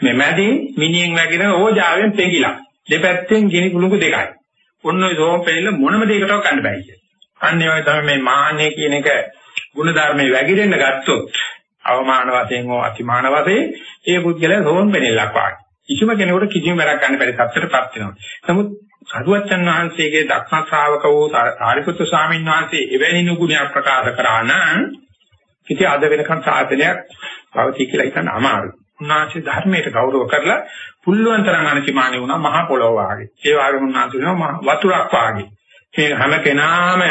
මේ මැදින් මිනියෙන් වැగిරෙන ඕජාවෙන් පෙඟිලා. දෙපැත්තෙන් ගිනි කුළුඟු දෙකයි. ඔන්න ඔය සෝපෙල්ල මොනම දෙයකටවත් ගන්න බෑ කියන්නේ. අන්න ඒ වගේ තමයි මේ මාන්නේ කියන එක ගුණ ධර්මයේ වැగిරෙන්න ගත්තොත් අවමාන වශයෙන් හෝ අතිමාන වශයෙන් ඒ පුද්ගලයා සෝන් වෙනෙලක් වාගේ. කිසිම කෙනෙකුට කිසිම වැරක් ගන්න බැරි තත්ත්වයටපත් වෙනවා. නමුත් සරුවච්චන් වහන්සේගේ දක්ෂ ශ්‍රාවක වූ සාරිපුත්තු ස්වාමීන් වහන්සේ එවැනි නුගුණයක් ප්‍රකාශ කරා නම් ඉතින් අද වෙනකන් සාධනයක් පවතී කියලා හිතන්න අමාරුයි. උන්වහන්සේ ධර්මයට ගෞරව කරලා පුල්ලුවන් තරම් අනතිමානී වුණා මහා පොළොව වාගේ. ඒ වගේම උන්වහන්සේ වෙනවා වතුරක් වාගේ. මේ හැම කෙනාම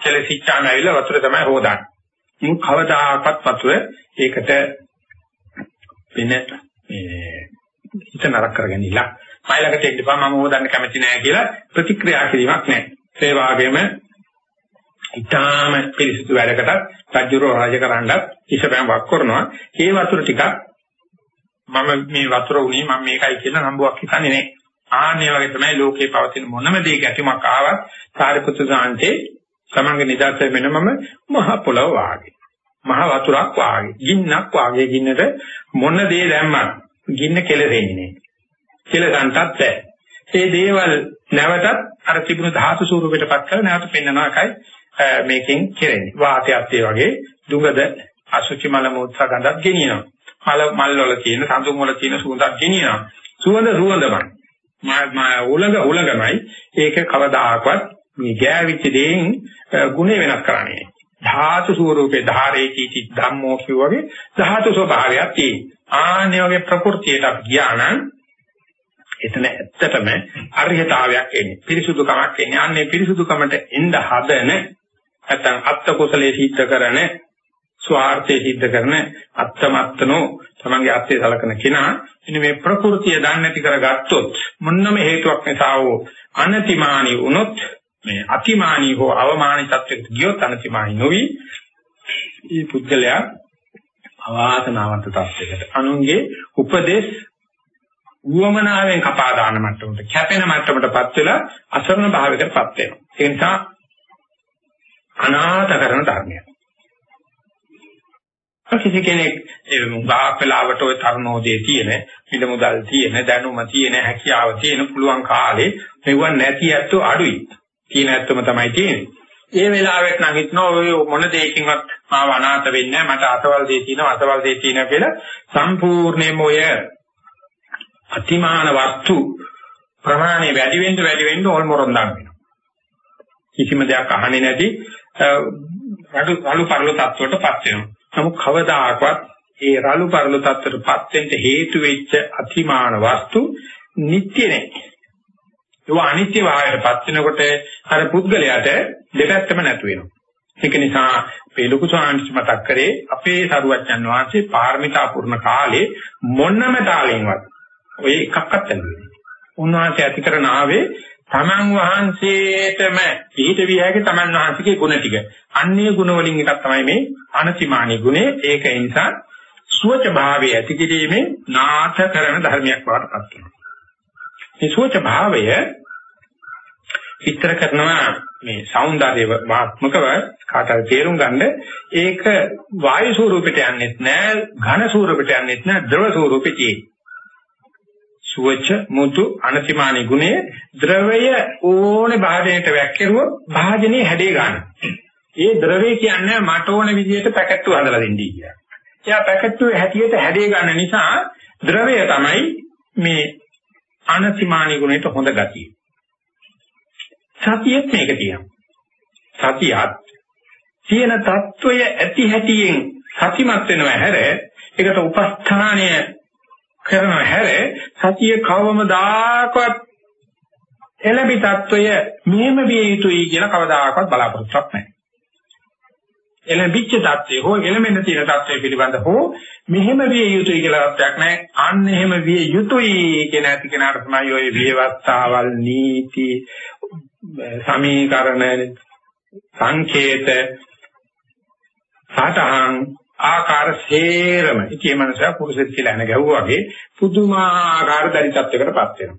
කෙලසිච්චාම ඇවිල්ලා වතුර තමයි හොදන්නේ. මුන් කවදාකවත් වතුර ඒකට වෙන මේ හිත නරක කරගන්නilla. මයිලකට එන්න බෑ මම හොදන්න කැමති නෑ කියලා ප්‍රතික්‍රියා කිරීමක් නෑ. ඒ වගේම ඊටාම පිළිසිතු වැඩකට රජුරෝ රාජකරණ්ඩත් ඉෂපෑම් වක් කරනවා. ඒ වතුර ටික මම මේ වතුර උනේ මම මේකයි කියලා නම්බුවක් හිතන්නේ නැහැ. ආන්නේ වගේ තමයි ලෝකේ පවතින මොනම දෙයක ඇතිමක් ආවත් සාරිපුත්‍ර සාන්තේ තමන්ගේ නිදර්ශන වෙනමම මහ පොළව වාගේ. මහ වතුරක් වාගේ. ගින්නක් වාගේ ගින්නට මොන දේ දැම්මත් ගින්න කෙලෙන්නේ නෑ. කෙලසන්ටත් බෑ. මේ දේවල් නැවතත් අර තිබුණු ධාතු ස්වරූපයටපත් කරලා නැවත පෙන්වනවා එකයි මේකෙන් කෙරෙන්නේ. වාතයත් ඒ වගේ දුගද අසුචි මල මූත්‍රා ගඳක් ගෙනියනවා. මල මල් වල තියෙන සඳුන් වල තියෙන සුවඳක් ගෙනියනවා. සුවඳ සුවඳමයි. මා උලඟ උලඟමයි. ඒක කවදාකවත් මේ ගෑවිච්ච දෙයින් ගුණේ වෙනස් කරන්නේ. ධාතු ස්වරූපේ ධාරේති ධම්මෝ කියවගේ ධාතු ස්වභාවයක් තියෙනවා. ආන්නේ වගේ ප්‍රകൃතියට අපි ගියා නම් එතන ඇත්තටම අරියතාවයක් එන්නේ. පිරිසුදුකමක් එන්නේ. අන්නේ පිරිසුදුකමට එන්න හදන නැත්නම් අත්ත කුසලයේ සිද්ධ කරන ස්වార్థයේ සිද්ධ කරන අත්තමත්තනෝ තමන්ගේ අත්ය සලකන කෙනා. ඉතින් මේ ප්‍රകൃතිය දන්නේ නැති කරගත්තොත් මොන්නම හේතුවක් නිසා හෝ අනතිමානී වුණොත් මේ අතිමානී හෝ අවමානී තත්ත්වයකට ගියොත් අනතිමානී නොවි. මේ පුද්ගලයා අවාසනාවන්ත තත්ත්වයකට අනුන්ගේ උපදේශ උවමනාවෙන් කපා දාන මට්ටමට කැපෙන මට්ටමටපත් වෙලා අසරණ භාවයකටපත් වෙනවා. ඒ නිසා අනාථ කරන ධර්මයක් කිසි කෙනෙක් ඒ මුගාක් වෙලාවට ওই තරනෝදේ තියෙන මිල මුදල් තියෙන දැනුම තියෙන හැකියාව තියෙන පුළුවන් කාලේ මෙව නැති ඇත්තෝ අඩුයි. තියෙන ඇත්තම තමයි තියෙන්නේ. ඒ වෙලාවෙත් නම් හිටනෝ ඔය මොන දෙයකින්වත් මාව අනාථ වෙන්නේ මට අතවල් දෙය තියෙනවා අතවල් දෙය තියෙනවා කියලා සම්පූර්ණයෙන්ම ඔය අතිමාන වස්තු ප්‍රමාණය වැඩි වෙන්න වැඩි වෙන්න ඕල්මොරොන් දන් වෙනවා. කිසිම දෙයක් අහන්නේ නැති රළු රළු පරල තත්වයකටපත් වෙනවා. නමුත් කවදාකවත් ඒ රළු පරළු තත්ත්වයටපත් වෙන්න හේතු වෙච්ච අතිමාන වස්තු නිට්ටය නැහැ. ඒවා අනිත්‍ය භාවයටපත් වෙනකොට අර පුද්ගලයාට දෙපැත්තම නැතු වෙනවා. ඒක නිසා මේ ලොකු සාංශ මතක් කරේ අපේ සරුවච්චන් වහන්සේ පාරමිතා පුරන කාලේ මොන්නම තාලෙන්වත් ඔය එකක්වත් නැහැ. උන්වහන්සේ ඇති කරන ආවේ තමන් වහන්සේටම පිළිට විය හැකි තමන් වහන්සේගේ ගුණ ටික. අන්නේ ගුණ වලින් එකක් තමයි මේ අනතිමානී ගුණය. ඒක ඒ නිසා සුවච භාවය ඇති කිරීමෙන් නාථ කරන ධර්මයක් වඩපත් වෙනවා. මේ සුවච භාවය විස්තර කරනවා මේ సౌందර්ය වාත්මකව කාටද තේරුම් ගන්න ඒක වායු ස්වරූපයට යන්නේත් නෑ ඝන ස්වරූපයට යන්නේත් නෑ ද්‍රව ස්වරූපෙට තියෙන්නේ. සුවච මුතු අනතිමානී ගුණය ද්‍රවය ඕනේ භාජනයට වැක්කිරුවොත් භාජනේ හැඩේ ගන්න. ඒ ද්‍රවය කියන්නේ මට ඕන විදිහට පැකට්ටු හදලා දෙන්නී කියලා. එයා පැකට්ටුවේ හැටියට හැඩේ ගන්න නිසා ද්‍රවය තමයි මේ අනතිමානී ගුණයට හොඳ ගතිය. සතියෙත් මේක තියෙනවා. සතියත් තියෙන తত্ত্বය ඇති හැටියෙන් සතිමත් වෙනව හැර ඒකට උපස්ථානය කරන හැර සතිය කවමදාකවත් එළඹි තත්වය මෙහෙම විය යුතුයි කියලා කවදාකවත් බලාපොරොත්තුක් නැහැ. එළඹිච්ච தත්ත්වය හෝ එළමෙන තියෙන தත්ත්වය පිළිබඳ හෝ මෙහෙම විය යුතුයි කියලා තත්ත්වයක් නැහැ. අන්න එහෙම විය යුතුයි කියන ඇති කෙනාට තමයි ওই විවස්තාවල් නීති සමීකරණ සංකේත සටහන් ආකාර සේරම ඉතියේ මනස පුරුෂෙක් කියලා එන ගැහුවා වගේ පුදුමාකාර දරි තත්යකටපත් වෙනවා.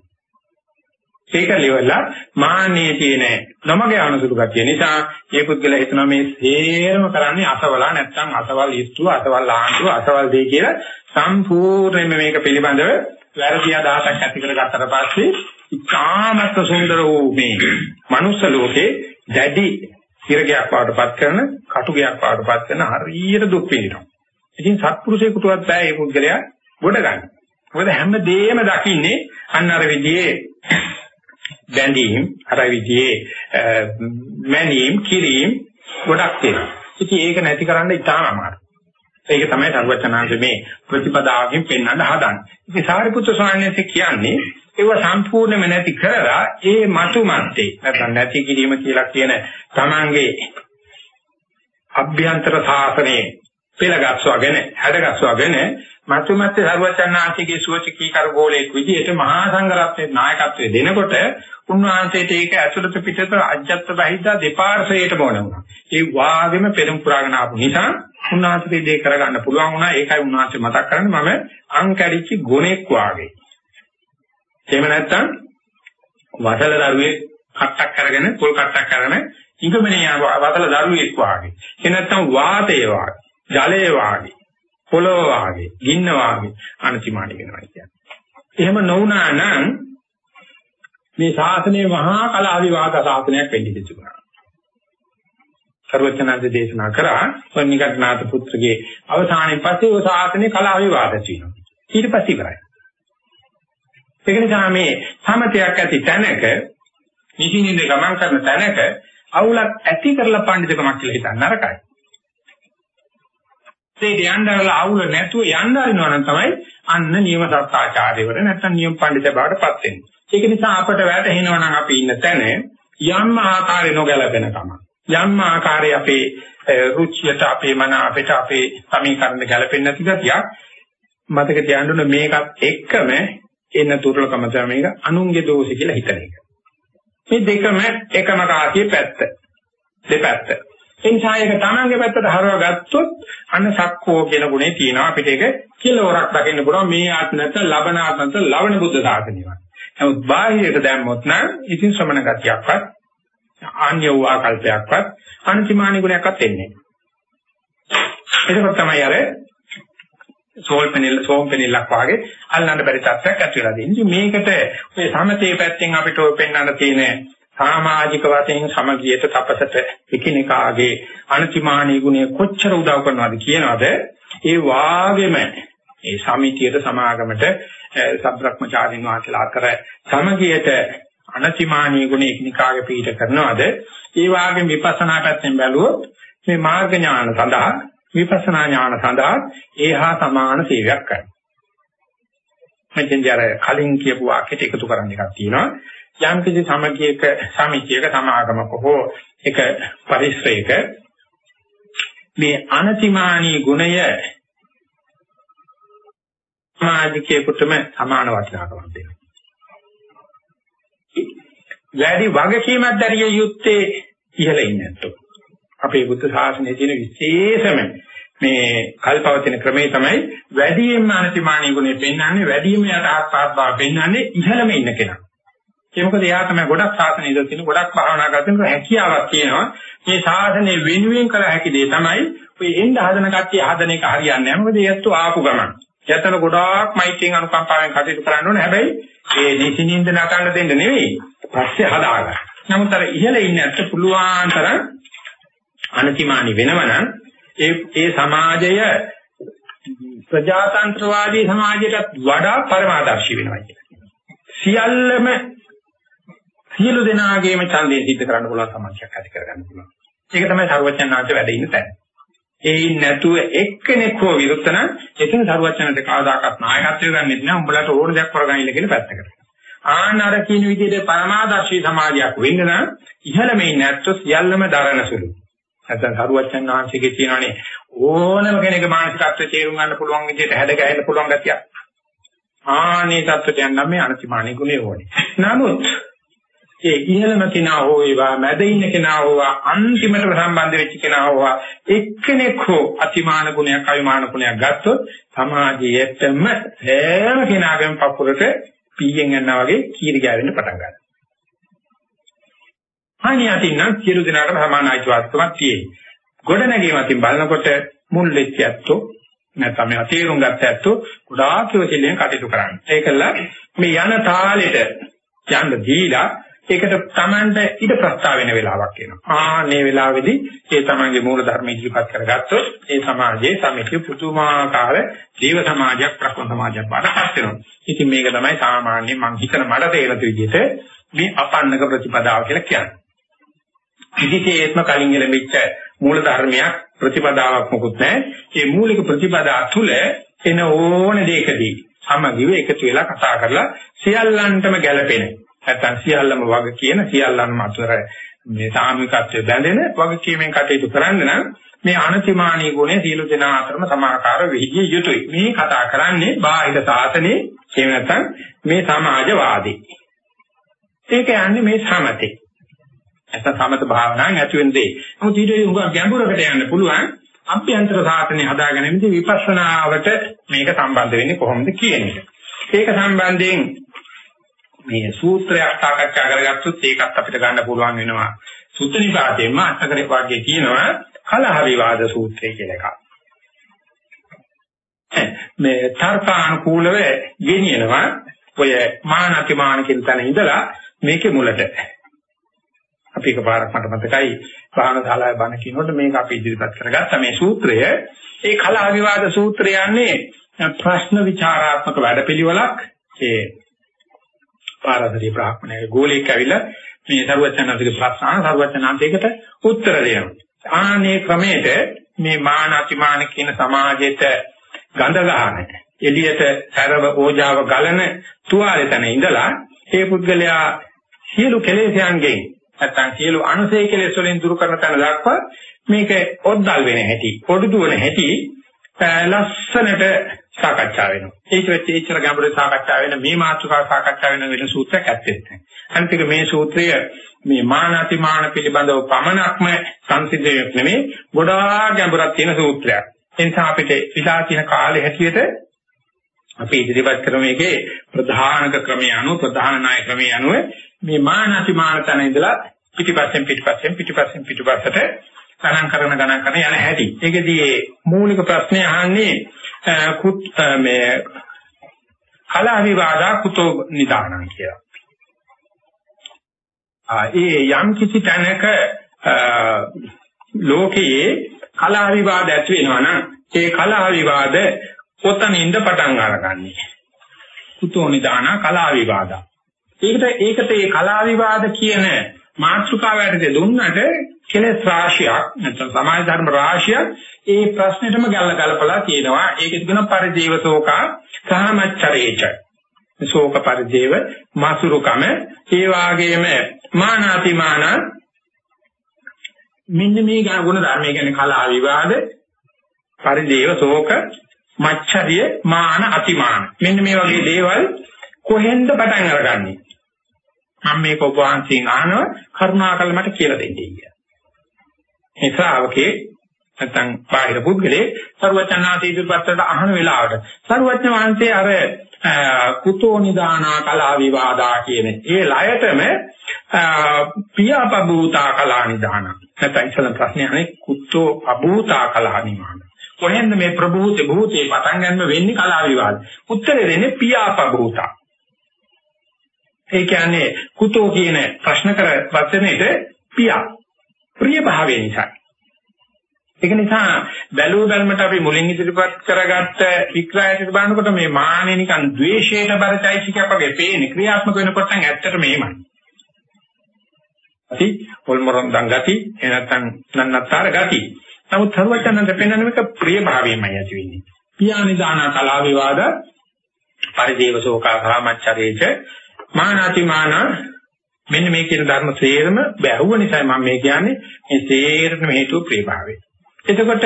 ඒක liverලා මාන්නේ තියෙන නමගේ අනුසුළු ගතිය නිසා මේ පුද්ගලයා හිතනවා මේ සේරම කරන්නේ අසවලා නැත්තම් අසවල් ඉස්තු අසවල් ආණ්ඩුව අසවල් දෙය කියලා සම්පූර්ණයෙන්ම මේක පිළිබඳව වැරදි අදහසක් ඇති කරගත්තට පස්සේ ඉතාමත් සුන්දර වූ මේ මනුස්ස ලෝකේ දැඩි හිරගයක් පාටපත් කරන කටුගයක් පාටපත් කරන හරියට දුක් විඳිනවා. ඉතින් සත්පුරුෂයෙකුටවත් බෑ මේ පුද්ගලයා ගොඩ ගන්න. මොකද හැම දෙයක්ම දකින්නේ අන්න අර විදිහේ බැඳීම්, අර විදිහේ මැනීම්, කිරීම් ගොඩක් තියෙනවා. ඉතින් ඒක නැති කරන්න ඉතාම අමාරුයි. ඒක තමයි සර්වචනාංශ මේ ප්‍රතිපදාවකින් පෙන්වන්න හදන්නේ. ඉතින් සාරිපුත්‍ර ස්වාමීන් වහන්සේ කියන්නේ ඒව සම්පූර්ණයෙන්ම නැති කරලා ඒ මතු මැත්තේ නැත්නම් නැති කිරීම කියලා කියන තමන්ගේ අභ්‍යන්තර සාසනයේ පෙළගස්වාගෙන හැඩගස්වාගෙන මතු මැත්තේ සර්වචන්නාංශිකේ සුවචිකී කරගෝලයක් විදිහට මහා සංඝරත්නයේ නායකත්වය දෙනකොට උන්වහන්සේට ඒක ඇතුළත පිටත අජත්ත බහිද්දා දෙපාර්ශ්වයටම ඕන වුණා. ඒ වාගෙම පෙරම් පුරාගෙන ආපු නිසා උන්වහන්සේ දේ කරගන්න පුළුවන් වුණා. ඒකයි උන්වහන්සේ මතක් කරන්නේ මම අං කැඩිච්ච ගොනෙක් වාගේ. එහෙම නැත්නම් වසල දරුවේ කට්ටක් කරගෙන පොල් කට්ටක් කරගෙන ඉඟමනේ යන වසල දරුවෙක් වාගේ. ඒ නැත්තම් වාතය වාගේ, ජලය වාගේ, පොළොව වාගේ, ගින්න වාගේ අනතිමානි වෙනවා කියන්නේ. එහෙම නොවුනා නම් මේ ශාසනයේ මහා කලා විවාද ශාසනයක් වෙන්න තිබුණා. සර්වචනන්ද දේශනා කරා වන්නිකට්නාත පුත්‍රගේ අවසානයේ පස්සේ ਉਹ ශාසනයේ කලා විවාද තියෙනවා. ඊට පස්සේ ඉවරයි. ඒක නිසා මේ සමතයක් ඇති තැනක නිසින්ින්ද ගමන් කරන තැනක අවුලක් ඇති කරලා පඬිතුකමක් කියලා හිතන්න නරකයි. ඒ යන්නරලා අවුල නැතුව යන්න අරිනවා නම් තමයි අන්න නියම සත්‍යාචාර්යවර නැත්නම් නියම පඬිත බවටපත් වෙන්නේ. ඒක නිසා අපට වැටහෙනවා නම් අපි ඉන්න තැන යම් ආකාරය නොගැලපෙන කම. යම් ආකාරයේ අපේ රුචියට අපේ මන අපිට අපේ සමීකරණ ගැලපෙන්නේ නැති ගතියක් මතක තියාගන්න මේකත් එක්කම එන දුර්ලභම තමයි මේක අනුන්ගේ දෝෂය කියලා හිතන එක. මේ දෙකම එකම කාසියේ පැත්ත. දෙපැත්ත. එනිසා ඒක තමන්ගේ පැත්තට හරව ගත්තොත් අන්න සක්කෝ කියන ගුණේ තියෙනවා අපිට ඒක කෙලවරක් දකින්න පුළුවන් මේ ආත්ම නැත්නම් ලබන ආත්ම නැත්නම් ලබන බුද්ධ ශාසනයවත්. නමුත් බාහිරට දැම්මොත් නම් ඉතින් ශ්‍රමණ ගතියක්වත් ආන්‍ය වූ ආකල්පයක්වත් අන්තිමානි ගුණයක්වත් එන්නේ නැහැ. ඒක තමයි අර සෝල් පෙනෙල් සෝම් පෙනෙල්ලක් වාගේ අල්ලන්න බැරි තත්ත්වයක් ඇති වෙලා තියෙනවා. මේකට ඔය සමතේ පැත්තෙන් අපිට ඔය පෙන්වන්න තියෙන සමාජික වශයෙන් සමගියට තපසට එකිනෙකාගේ අනතිමානී ගුණය කොච්චර උදව් කරනවද කියනවාද ඒ වාගේම ඒ සමිතියට සමාගමට සබ්‍රක්‍මචාරින් වහන්සේලා අතර සමගියට අනතිමානී ගුණ එකිනෙකාගේ පිට කරනවද ඒ වාගේ විපස්සනා පැත්තෙන් බැලුවොත් මේ මාර්ග ඥාන සඳහා විපස්සනා ඥාන සඳහා ඒහා සමාන සේවයක් කරනවා. මෙතෙන්දී අර කලින් කියපු වාක්‍යයට එකතු කරන්න එකක් තියෙනවා. යම් කිසි සමගියක සමිතියක සමාගමක හෝ එක පරිශ්‍රයක මේ අනතිමානී ගුණය සමාජිකයෙකුටම සමාන වටිනාකමක් දෙනවා. වැඩි වගකීමක් දැරිය යුත්තේ ඉහළ ඉන්නේ නැත්තෝ. අපේ බුද්ධ ශාසනයේ තියෙන විශේෂම මේ කල්පවතින ක්‍රමේ තමයි වැඩියෙන්ම අනතිමානී ගුණය පෙන්වන්නේ වැඩියෙන්ම යටහත් පාත් බව පෙන්වන්නේ ඉහළම ඉන්න කෙනා. ඒ මොකද එයා තමයි ගොඩක් ශාසනය ඉඳලා තියෙන ගොඩක් භාවනා කරන හැකියාවක් තියෙනවා. මේ ශාසනය වෙනුවෙන් කළ හැකි දේ තමයි ඔය එන්න හදන කට්ටිය හදන එක හරියන්නේ නැහැ. මොකද ඒත් ආපු ගමන්. යතන ගොඩාක් මෛත්‍රියෙන් අනුකම්පාවෙන් කටයුතු කරන්න ඕනේ. හැබැයි ඒ නිසිනින්ද නටන්න දෙන්න නෙවෙයි. පස්සේ හදාගන්න. නමුත් අර ඉහළ ඉන්න ඇත්ත පුළුවන් තරම් අනතිමානි වෙනවනම් ඒ ඒ සමාජය ප්‍රජාතන්ත්‍රවාදී සමාජයටත් වඩා පරමාදර්ශී වෙනවා කියන්නේ. සියල්ලම සියලු දෙනාගේම ඡන්දයෙන් සිද්ධ කරන්න පුළුවන් සමාජයක් ඇති කරගන්න පුළුවන්. ඒක තමයි සර්වඥාන්ත වැඩ ඉන්න තැන. ඒ නැතුව එක්කෙනෙක් හෝ විරුද්ධ නම් එතන සර්වඥාන්ත කවදාකවත් නායකත්වය ගන්නෙත් නෑ උඹලට ඕන දෙයක් කරගන්න ඉන්න කියලා පැත්තකට. ආනාර කියන විදිහට පරමාදර්ශී සමාජයක් වෙන්න නම් ඉහළම ඉන්නේ නැත්නම් සියල්ලම දරන සුළු. නැත්නම් සරුවච්චන් වහන්සේගේ තියෙනවානේ ඕනම කෙනෙක් මානසිකත්වයේ තේරුම් ගන්න පුළුවන් විදිහට හැඩ ගැහෙන්න පුළුවන් ගතියක්. ආනේ தත්ත්වයට යන්න මේ අනතිමානී ගුණය ඕනේ. නමුත් ඒ ඉහළම කෙනා හෝ ඒවා මැද ඉන්න කෙනා හෝ අන්තිමට සම්බන්ධ වෙච්ච කෙනා හෝ එක්කෙනෙක් හෝ අතිමාන ගුණයක් අවිමාන ගුණයක් ගත්තොත් සමාජයේටම හැම කෙනාගේම පපුරට පීයෙන් යනවා වගේ කීරි ගෑවෙන්න පටන් ගන්නවා. හානියකින් නම් සියලු දෙනාටම සමාන අයිතිවාසිකමක් තියෙයි. ගොඩනැගීම අතින් බලනකොට මුල් වෙච්ච ඇත්තෝ නැත්නම් මේ තීරුම් ගත්ත ඇත්තෝ ගොඩාක් ඉවසිල්ලෙන් කටයුතු කරන්නේ. ඒකල මේ යන තාලෙට යන්න දීලා ඒකට Tamanට ඊට ප්‍රස්තාව වෙන වෙලාවක් එනවා. ආ මේ වෙලාවේදී ඒ Tamanගේ මූල ධර්ම ඉදිරිපත් කරගත්තොත් ඒ සමාජයේ සමිතිය පුදුමාකාර ජීව සමාජයක් ප්‍රකෘති සමාජයක් වඩපත් වෙනවා. ඉතින් මේක තමයි සාමාන්‍ය මම හිතන මඩ තේරෙන විදිහට මේ අපන්නක ප්‍රතිපදාව කියලා කියන්නේ. කිසිසේත්ම කලින් ලැබිච්ච මූල ධර්මයක් ප්‍රතිපදාවක් මොකුත් නැහැ. මේ මූලික ප්‍රතිපදාව තුළ එන ඕන දෙයකදී සමගිව එකතු වෙලා කතා කරලා සියල්ලන්ටම ගැළපෙන නැත්නම් සියල්ලම වග කියන සියල්ලන්ම අතර මේ සාමිකත්වයේ බැඳෙන වගකීමෙන් කටයුතු කරන්න නම් මේ අනතිමානී ගුණය සීල දෙනා අතරම සමාකාර වෙහිය යුතුයි. මේ කතා කරන්නේ බාහිර සාසනේ එහෙම නැත්නම් මේ සමාජවාදී. ඒක යන්නේ මේ සමතේ. නැත්නම් සමත භාවනාවෙන් ඇති වෙන දේ. නමුත් ඊට උඟ ගැඹුරකට යන්න පුළුවන් අභ්‍යන්තර සාසනය හදාගැනීමේදී විපස්සනාවට මේක සම්බන්ධ වෙන්නේ කොහොමද කියන එක. ඒක සම්බන්ධයෙන් මේ සූත්‍රයක් සාකච්ඡා කරගත්තොත් ඒකත් අපිට ගන්න පුළුවන් වෙනවා. සුත්ත නිපාතයෙන්ම අටකරේ වාක්‍යය කියනවා කලහ විවාද සූත්‍රය කියලා එකක්. මේ තර්කානුකූලව ගෙනියනවා ඔය මානතිමාන කියන තැන ඉඳලා මේකේ මුලට. අපි එකපාරක් මට මතකයි. බාහන දාලා බණ කියනකොට මේක අපි ඉදිරිපත් කරගත්ත. මේ සූත්‍රය ඒ කලහ විවාද සූත්‍රය යන්නේ ප්‍රශ්න විචාරාත්මක වැඩපිළිවෙලක්. ඒ පාරදරි බ්‍රාහ්මණයේ ගෝලෙක් ඇවිල්ලා මේ සරුවචනාන්තගේ ප්‍රශ්න සරුවචනාන්තයකට උත්තර දෙනවා. ආනේ ක්‍රමයට මේ මාන අතිමාන කියන සමාජයට ගඳ ගන්න එළියට සරව ඕජාව ගලන තුවාලේ තැන ඉඳලා ඒ පුද්ගලයා සියලු කෙලෙසයන්ගෙන් නැත්තම් සියලු අනුසය කෙලෙස් වලින් දුරු කරන තැන දක්වා මේක ඔද්දල් වෙන හැටි, පොඩු දුවන හැටි ලස්සනට සාකච්ඡා වෙනවා. ඒක වෙච්ච ඉච්ඡර ගැඹුරු සාකච්ඡා වෙන මේ මාතෘකාව සාකච්ඡා වෙන වෙන සූත්‍රයක් ඇත්තේ නැහැ. අන්තික මේ සූත්‍රය මේ මානාති මාන පිළිබඳව පමණක්ම සංසිද්ධයක් නෙමෙයි, ගොඩාක් ගැඹුරක් තියෙන සූත්‍රයක්. ඒ නිසා අපිට විලා තියෙන කාලේ හැටියට අපි ඉදිරිපත් කරන මේකේ ප්‍රධානක ක්‍රමයේ අනුව ප්‍රධාන නාය ක්‍රමයේ අනුව මේ මානාති මාන තන ඉඳලා පිටිපස්සෙන් පිටිපස්සෙන් පිටිපස්සෙන් පිටිපස්සට ගණන් කරන ගණන් කරන යන හැටි. ඒකෙදී මූලික ප්‍රශ්නේ අහන්නේ කුත් මේ කලා විවාදා කුතෝ නිදානං කියලා. ආ ඒ යම් කිසි තැනක ලෝකයේ කලා විවාද ඇති වෙනවා නම් ඒ කලා විවාද කොතනින්ද පටන් අරගන්නේ? කුතෝ නිදාන කලා විවාද. ඒකට ඒකට මේ කලා විවාද කියන මාතෘකාවට දුන්නට කෙලෙස් රාශියක් නැත්නම් සමාජ ධර්ම රාශියක් ඒ ප්‍රශ්නෙටම ගැල්ල ගලපලා තියෙනවා. ඒකෙත් කියන පරිදේවසෝකා සහමච්චරේච. ශෝක පරිදේව මාසුරුකම ඒ වාගේම මානාතිමාන මෙන්න මේ ගුණ ධර්ම කියන්නේ කලා විවාද පරිදේව ශෝක මච්චරිය මාන අතිමාන. මෙන්න මේ වගේ දේවල් කොහෙන්ද පටන් අරගන්නේ? මම මේක ඔබ වහන්සේගෙන් අහනවා කරුණාකරලා මට කියලා දෙන්න කියලා. මේ ශ්‍රාවකේ නැත්නම් බාහිර පුද්ගලෙක් සර්වඥාති ඉදිරිපත්ට අහන වෙලාවට සර්වඥ වහන්සේ අර කුතෝ නිදානා කලා විවාදා කියන ඒ ලයතම පියාපබූතා කලා නිදාන. නැත්නම් ඉතල ප්‍රශ්නේ අනේ කුතෝ අබූතා කලා නිමාන. කොහෙන්ද මේ ප්‍රභූතේ භූතේ පටන් ගන්න වෙන්නේ කලා විවාද උත්තරේ දෙන්නේ පියාපබූතා ඒ කියන්නේ කුතෝ කියන ප්‍රශ්න කර වචනේට පියා ප්‍රිය භාවය නිසා. ඒක නිසා බැලුව බැලමට අපි මුලින් ඉදිරිපත් කරගත්ත වික්‍රයයට බලනකොට මේ මානෙ නිකන් ද්වේෂයට බරචෛසිකයක් වගේ පේන්නේ ක්‍රියාත්මක වෙනකොට නම් ඇත්තටම එහෙමයි. ඇති පොල්මරන් දන් ගති එනත්තම් නන්නතර ගති. නමුත් සර්වචනන්ද පෙන්වන මේක ප්‍රිය භාවයමයි ඇති වෙන්නේ. පියානිදාන කලා විවාද පරිදේවසෝකා සාමච්චරේච මානාති මාන මෙන්න මේ කියන ධර්ම සේරම බැහුව නිසා මම මේ කියන්නේ මේ සේරම හේතුව ප්‍රේභාවය. එතකොට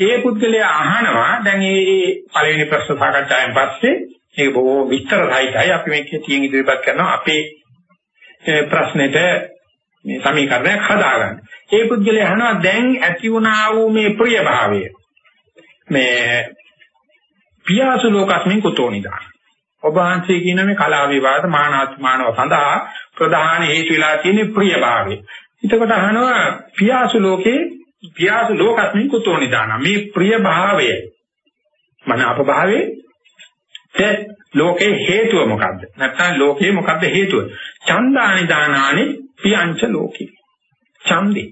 ඒ පුද්ගලයා අහනවා දැන් මේ පළවෙනි ප්‍රශ්න සාකච්ඡාවෙන් පස්සේ ඒක බොහෝ විස්තර සහිතයි අපි මේකේ තියෙන ඉදිරිපත් කරනවා අපේ ප්‍රශ්නෙට මේ සමීකරණයක් හදාගන්න. ඒ පුද්ගලයා අහනවා දැන් ඇති වුණා වූ මේ ප්‍රියභාවය මේ පියාසු ලෝකස්මින් කුතෝනිදා ඔබ වහන්සේ කියන මේ කලා විවාද මානාත්මානව සඳහා ප්‍රධාන හේතු වෙලා තියෙන ප්‍රියභාවය. එතකොට අහනවා පියාසු ලෝකේ පියාසු ලෝකස්මින් කුතෝ නිදාන මේ ප්‍රියභාවය මන අපභාවයේ තේ ලෝකේ හේතුව මොකද්ද? නැත්නම් ලෝකේ මොකද්ද හේතුව? ඡන්දානි දානානි පියංච ලෝකේ. ඡන්දේ.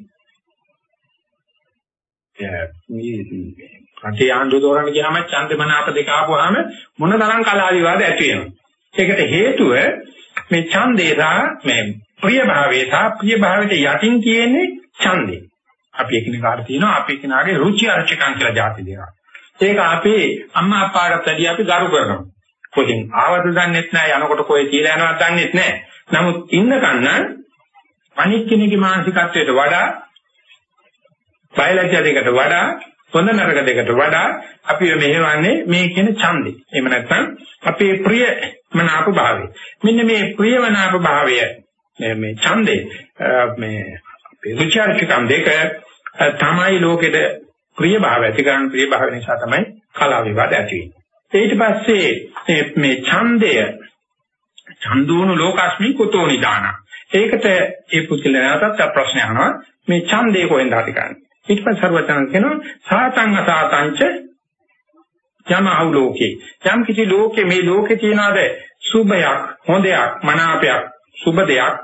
මේ රටේ ආණ්ඩුව තෝරන්න ගියාම ඡන්දමනාප දෙක ආපුවාම මොන තරම් කලා විවාද ඇති වෙනවා. ඒකට හේතුව මේ ඡන්දේ සහ මේ ප්‍රිය භාවයේ සහ ප්‍රිය භාවයට යටින් තියෙන්නේ ඡන්දේ. අපි එකිනෙකාට තියෙනවා අපි එකිනාගේ රුචි අරුචිකම් කියලා જાති දෙනවා. ඒක අපේ අම්මා අප්පාට වැඩි අපි ගරු කරනවා. කොහෙන් ආවද දන්නෙත් නැහැ යනකොට කොහෙ කියලා යනවද දන්නෙත් නැහැ. නමුත් ඉන්නකන් අනික් කෙනෙකුගේ මානසිකත්වයට වඩා බයලජ්‍ය දෙකට වඩා හොඳ නරක දෙකට වඩා අපි මෙහෙවන්නේ මේ කියන ඡන්දේ. එහෙම නැත්නම් අපේ ප්‍රිය මනාප භාවය. මෙන්න මේ ප්‍රිය මනාප භාවය මේ ඡන්දේ මේ අපේ රුචිආර්ථකම් දෙක තමයි ලෝකෙද ප්‍රිය භාවය ඇති කරන ප්‍රිය භාවය නිසා තමයි කලාව විවාද ඇති වෙන්නේ. ඊට පස්සේ මේ ඡන්දය චන්දෝනු ලෝකස්මි කුතෝ නිදාන. ඒකට ඒ පුද්ගල නැවතත් ප්‍රශ්න අහනවා මේ ඡන්දේ කොහෙන්ද හරි ගන්න. ඊට පස්සේ සර්වචනන් කියනවා සාතං අසාතංච යමහු ලෝකේ. යම් කිසි ලෝකේ මේ ලෝකේ තියනවාද සුභයක්, හොඳයක්, මනාපයක්, සුභ දෙයක්,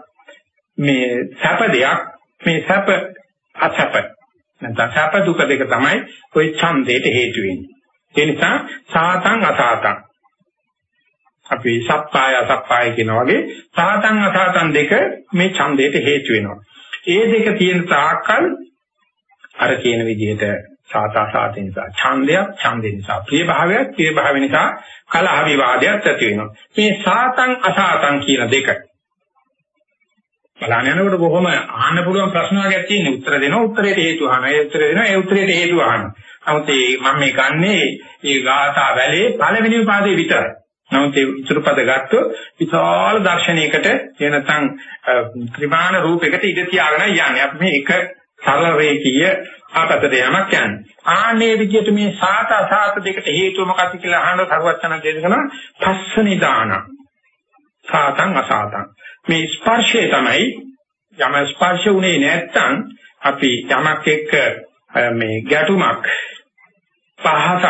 මේ සැප දෙයක්, මේ සැප අසැප. නැත්නම් සැප දුක දෙක තමයි ওই ඡන්දේට හේතු වෙන්නේ. ඒ නිසා සාතං අසාතං අපි සප්පාය අසප්පාය කියන වගේ සාතං අසාතං දෙක මේ ඡන්දයට හේතු වෙනවා. ඒ දෙක තියෙන තාක්කල් අර කියන විදිහට සාතා සාතේ නිසා ඡන්දයක් ඡන්දේ නිසා ප්‍රිය භාවයක් ප්‍රිය භාව නිසා කලහ විවාදයක් ඇති වෙනවා. මේ සාතං අසාතං කියන දෙක බලන්න යනකොට බොහොම අහන්න පුළුවන් ප්‍රශ්න වර්ගයක් තියෙන උත්තර දෙනවා උත්තරයට හේතු අහනවා ඒ උත්තර දෙනවා ඒ උත්තරයට හේතු අහනවා. නමුත් මම මේ ගන්නේ මේ ගාථා වැලේ පළවෙනි පාදේ විතරයි. නමුත් ඒ ඉතුරු පද ගත්තොත් විශාල දර්ශනයකට එනතන් ත්‍රිමාන රූපයකට ඉඳ තියාගෙන යන්නේ. අපි මේ එක සරල රේඛීය ආපතට යමක් යන්නේ. ආන්නේ විදිහට මේ සාත අසාත දෙකට හේතුව මොකක්ද කියලා අහන සරුවචන දේශනා පස්ස නිදාන. සාතං අසාතං. මේ ස්පර්ශය තමයි යම ස්පර්ශ උනේ නැත්තම් අපි යමක් එක්ක මේ ගැටුමක් පහසක්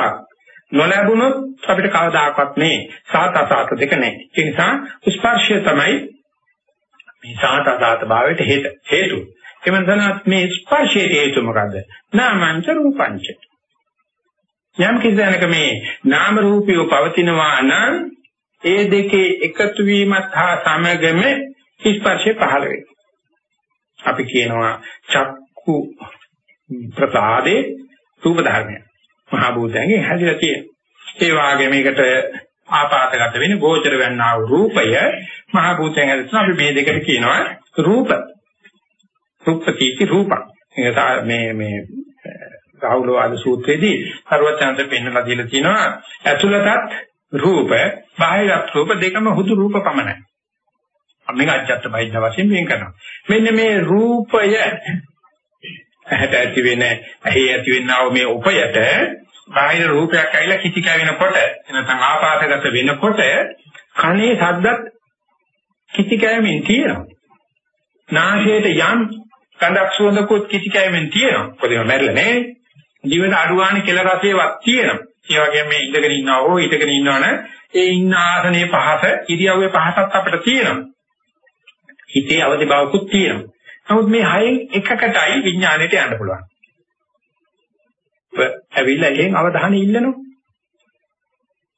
නොලැබුණොත් අපිට කවදාකවත් මේ සාත අසාත දෙක නැහැ. ඒ නිසා ස්පර්ශය තමයි මේ සාත අසාත භාවයට හේතු. එමන්සන මේ ස්පර්ශයේ හේතු මොකද්ද? නාමංච රූපංච. යම් කිසියනක මේ නාම රූපිය පවතිනවා නම් ඒ දෙකේ එකතු වීමත් හා සමගම ස්පර්ශය පහළ වෙනවා. අපි කියනවා චක්කු ප්‍රසාදේ රූප ධර්මය. මහා භූතයන්ගෙන් හැදිලා තියෙනවා. ඒ වාගේ මේකට ආපාතගත වෙන ගෝචර වන්නා වූ රූපය මහා භූතයන් හැදෙනවා. අපි මේ දෙකට කියනවා රූප. රූපකීති රූපං. මේ මේ රාහුලවාද සූත්‍රයේදී සර්වචන්ද පෙන්වලා දීලා තියෙනවා ඇතුළතත් රූප බාහිරත් රූප දෙකම හුදු රූප පමණයි. මේක අජත්ත බයිද්ද වශයෙන් වෙන් කරනවා. මෙන්න මේ රූපය ඇහැට ඇති වෙන ඇහි ඇති වෙනා වූ මේ උපයට බාහිර රූපයක් ඇවිල්ලා කිචි කැවෙනකොට නැත්නම් ආපාතගත වෙනකොට කනේ ශබ්දත් කිචි කැවෙමින් තියෙනවා. නාසයට යම් කඳක් සුවඳකුත් කිචි කැවෙමින් තියෙනවා. කොහොමද මැරෙලා නැහැ. ජීවිත අඩුවානේ කෙල රසේවත් තියෙනවා. ඒ වගේම මේ ඉඳගෙන ඉන්නවා හෝ හිටගෙන ඉන්නවනේ ඒ ඉන්න ආසනයේ පහස ඉරියව්වේ පහසක් අපිට තියෙනවා. හිතේ අවදි බවකුත් තියෙනවා. නමුත් මේ හයෙන් එකකටයි විඥාණයට යන්න පුළුවන්. ඇවිල්ලා එහෙන් අවධානය ඉල්ලනවා.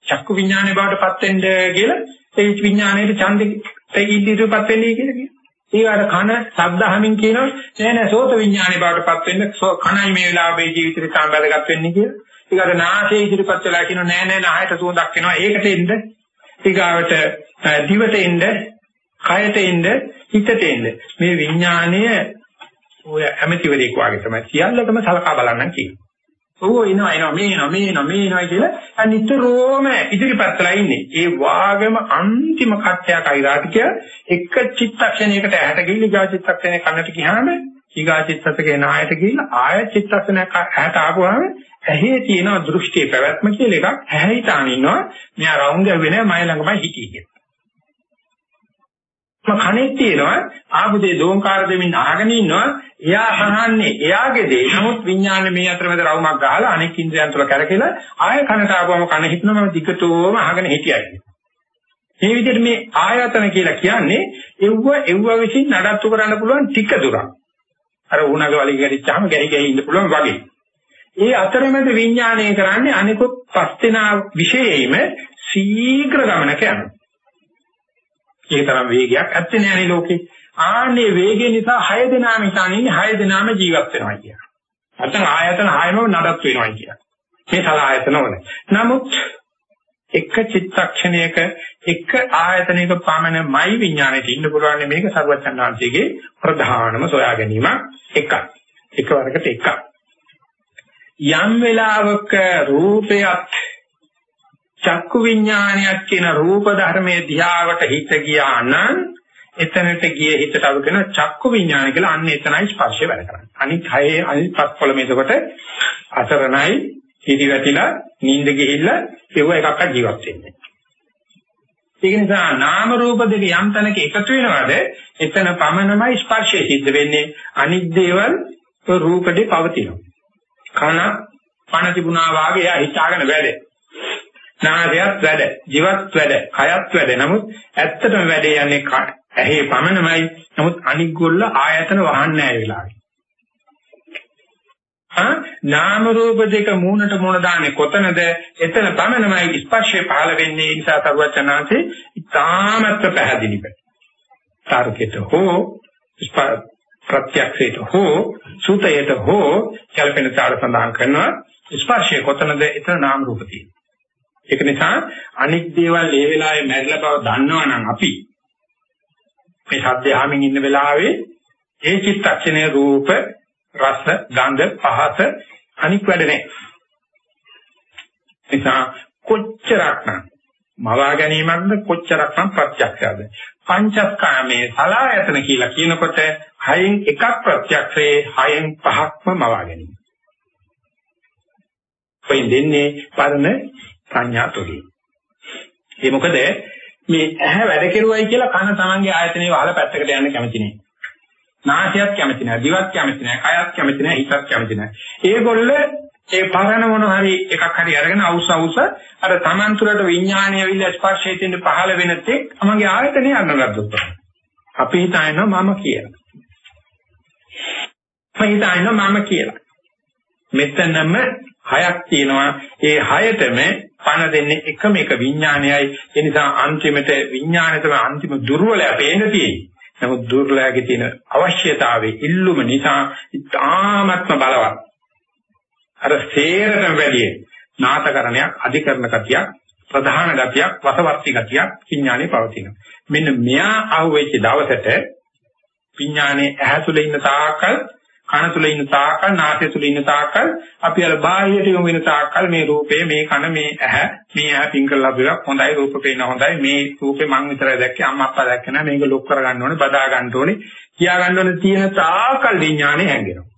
චක්කු විඥානේ බවටපත් වෙන්න කියලා ඒ විඥාණයට ඡන්දෙ ඉදිරියටපත් වෙන්නේ කියලා කියනවා. ඊගාට කන ශබ්දහමින් කියනවා නෑ නෑ සෝත විඥානේ බවටපත් වෙන්න කනයි මේ වෙලාවේ ජීවිතේ සම්බන්ධගත වෙන්නේ කියලා. ඊගාට නාසයේ ඉදිරියපත් වෙලා කියනවා නෑ නෑ නාහයට සුවඳක් එනවා ඒකට එන්න. ඊගාවට දිවට එන්න, කයට එන්න, හිතට එන්න. මේ විඥානය ඔය ඇමතිවරයෙක් වාගේ තමයි සියල්ලටම සලකා බලන්න කියන්නේ. ඔව් එනවා එනවා මේ එනවා මේ එනවා මේ එනවා කියලා නිතරම ඉදිරිපත්ලා ඉන්නේ. ඒ වාගම අන්තිම කට්ටයක් අයිරාටිකය එක චිත්තක්ෂණයකට ඇහැට ගිහිල්ලා ඊගා චිත්තක්ෂණය කන්නට ගියාම ඊගා චිත්තකේ නායට ගිහිල්ලා ආය චිත්තක්ෂණයක් ඇහැට ආපුවාම ඇහි තියෙන දෘෂ්ටි පැවැත්ම කියලා එකක් ඇහැයි තාන ඉන්නවා. මෙයා රවුම් ගැව්වේ නෑ මයි ළඟමයි හිටියේ කියලා. කණෙක් තියෙනවා ආපුදේ දෝංකාර දෙමින් අහගෙන ඉන්නවා එයා අහන්නේ එයාගේ දේ නමුත් විඥානේ මේ අතරමැද රවුමක් ගහලා අනෙක් ඉන්ද්‍රයන් තුල කරකෙලා ආය කනට ආවම කන හිටනම දිගටම අහගෙන හිටියයි. මේ විදිහට මේ ආයතන කියලා කියන්නේ එව්ව එව්ව විසින් නඩත්තු කරන්න පුළුවන් ටික දුරක්. අර උණගේ වලිග ගැටිච්චාම ගැහි ගැහි ඉන්න පුළුවන් වගේ. ඒ අතරමැද විඥානය කරන්නේ අනිකුත් පස් දෙනා විශේෂයෙන්ම ශීඝ්‍ර ගමනක යනවා. ඒ තරම් වේගයක් ඇත්තේ නෑනේ ලෝකේ. ආන්නේ වේගය නිසා 6 දෙනාම හිතාන ඉන්නේ 6 දෙනාම ජීවත් වෙනවා කියන. නැත්නම් ආයතන 6ම නඩත් වෙනවා කියන. මේ සලආයතන වල. නමුත් එක චිත්තක්ෂණයක එක ආයතනයක පමණමයි විඥාණයට ඉන්න පුළුවන් මේක සර්වචන්නාංශයේ ප්‍රධානම සොයා ගැනීම එකක්. එකවරකට එකක්. යම් වෙලාවක රූපයත් චක්කු විඥානයක් කියන රූප ධර්මයේ දිහාවට හිත ගියා නම් එතනට ගියේ හිතට අව කියන චක්කු විඥාන කියලා අන්න එතනයි ස්පර්ශය වැඩ කරන්නේ. අනිත් හයේ අනිත් පස්කොළ මේකට අසරණයි හිදි වැටිලා නිින්ද ගිහිල්ලා ඒව එකක්වත් ජීවත් වෙන්නේ. ඒක නිසා නාම රූප දෙක යම් තැනක එකතු වෙනවද එතන පමණමයි ස්පර්ශය සිද්ධ වෙන්නේ අනිත් දේවල් රූපෙදී පවතිනවා. කන පණ තිබුණා වාගේ එයා හිතාගෙන වැඩේ. නාසයත් වැඩ, ජීවත් වැඩ, කයත් වැඩ. නමුත් ඇත්තටම වැඩේ යන්නේ ඇහි පමණමයි. නමුත් අනික් ගොල්ල ආයතන වහන්නේ නැහැ වෙලාවේ. ආ නාම රූප දෙක මූණට මූණ දාන්නේ කොතනද? එතන පමණමයි ස්පර්ශය පහළ වෙන්නේ. ඒ නිසා තරුවචනාංශේ ඉතාමත් පැහැදිලිව. තාරකෙට හෝ ප්‍රත්‍යක්ෂයට හෝ සුතයට හෝ කල්පන තාර සඳහන් කරනවා ස්පර්ශය කොතනද? එතන නාම රූප තියෙනවා. ඒක නිසා අනික් දේවල් ඒ වෙලාවේ මැරිලා බව දන්නවනම් අපි මේ සද්ද ආමින් ඉන්න වෙලාවේ ඒ චිත්තක්ෂණයේ රූප රස ගන්ධ පහස අනික් වැඩ නැහැ. නිසා කොච්චරක්නම් මවා ගැනීමක්ද කොච්චරක්නම් ප්‍රත්‍යක්ෂයද පංචස්කාමයේ සලායතන කියලා කියනකොට හයෙන් එකක් ප්‍රත්‍යක්ෂයේ හයෙන් පහක්ම මවා ගැනීම. කොයින් දෙන්නේ පරණ සංඥා තුලින්. ඒ මොකද මේ ඇහැ වැඩ කෙරුවයි කියලා කන තමන්ගේ ආයතනේ වහලා පැත්තකට යන්න කැමති නෑ. නාසයත් කැමති නෑ, දිවත් කැමති නෑ, කයත් කැමති නෑ, හිතත් කැමති නෑ. ඒගොල්ල ඒ පරණ මොන හරි එකක් හරි අරගෙන අවුස අවුස අර තමන් තුළට විඥානීය විල ස්පර්ශයෙන් තියෙන පහළ වෙන තෙක් තමන්ගේ ආයතනේ අන්නගත්තොත් අපි හිතනවා මම කියලා. මම හිතනවා මම කියලා. මෙතනම හයක් තියෙනවා. ඒ හයතම පණ දෙන්නේ එකම එක විඥානයයි. ඒ නිසා අන්තිමට විඥානය තමයි අන්තිම දුර්වලයා පේන්න තියෙන්නේ. නමුත් දුර්වලයාගේ තියෙන අවශ්‍යතාවයේ ඉල්ලුම නිසා ඉතාමත්ම බලවත්. අර සේරටම වැඩි නාටකරණයක් අධිකරණ ගතියක් ප්‍රධාන ගතියක් වසවර්ති ගතියක් විඥානේ පවතිනවා. මෙන්න මෙයා අහුවෙච්ච දවසට විඥානේ ඇහැ තුල ඉන්න තාකල් කන තුල ඉන්න තාකල් නාසය තුල ඉන්න තාකල් අපි අර බාහිරට යොමු වෙන තාකල් මේ රූපය මේ කන මේ ඇහැ මේ ඇහැ පින් කරලා බිරක් හොඳයි රූප පේන හොඳයි. මේ රූපේ මං විතරයි දැක්කේ අම්මා අප්පා දැක්කේ නෑ. මේක ලොක් කර ගන්න ඕනේ බදා ගන්න ඕනේ. කියා ගන්න ඕනේ තියෙන තාකල් විඥානේ හැංගෙනවා.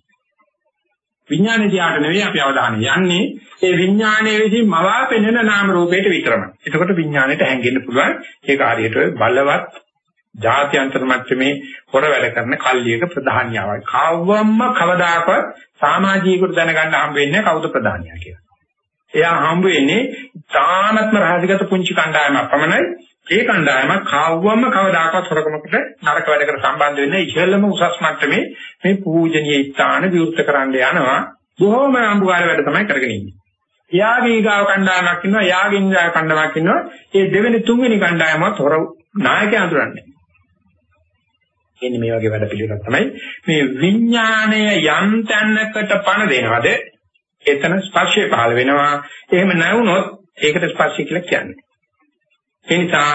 විඥානේ දිහාට නෙවෙයි අපි අවධානය යන්නේ. ඒ විඥානයේ විසින් මවා පෙනෙන නාම රූපයට විතරමයි. එතකොට විඥාණයට හැංගෙන්න පුළුවන්. ඒක හරියට බලවත් ජාත්‍යන්තර මට්ටමේ හොර වැඩ කරන කල්ලියක ප්‍රධානියාවයි. කවවම්ම කවදාකවත් සමාජීකරු දැනගන්න හම් වෙන්නේ කවුද ප්‍රධානියා කියලා. එයා හම්බ වෙන්නේ තානත්ම රහසිගත පුංචි කණ්ඩායමක් පමණයි. ඒ කණ්ඩායම කවවම්ම කවදාකවත් හොරකමකට නරක වැඩකට සම්බන්ධ වෙන්නේ ඉහළම උසස් මට්ටමේ මේ පූජනීය ස්ථාන විවෘත කරන්න යනවා. බොහොම අඹුකාර වැඩ තමයි කරගෙන ඉන්නේ. යාගේ ඊගාව කණ්ඩායමක් ඉන්නවා යාගේ ඊගාව කණ්ඩායමක් ඉන්නවා ඒ දෙවෙනි තුන්වෙනි කණ්ඩායමත් හොර නායකයා අඳුරන්නේ එන්නේ මේ වගේ වැඩ පිළිවෙලක් තමයි මේ විඥාණය යම් තැනකට පණ දෙනවද එතන ස්පර්ශය පහළ වෙනවා එහෙම නැවුනොත් ඒකට ස්පර්ශය කියලා කියන්නේ ඒ නිසා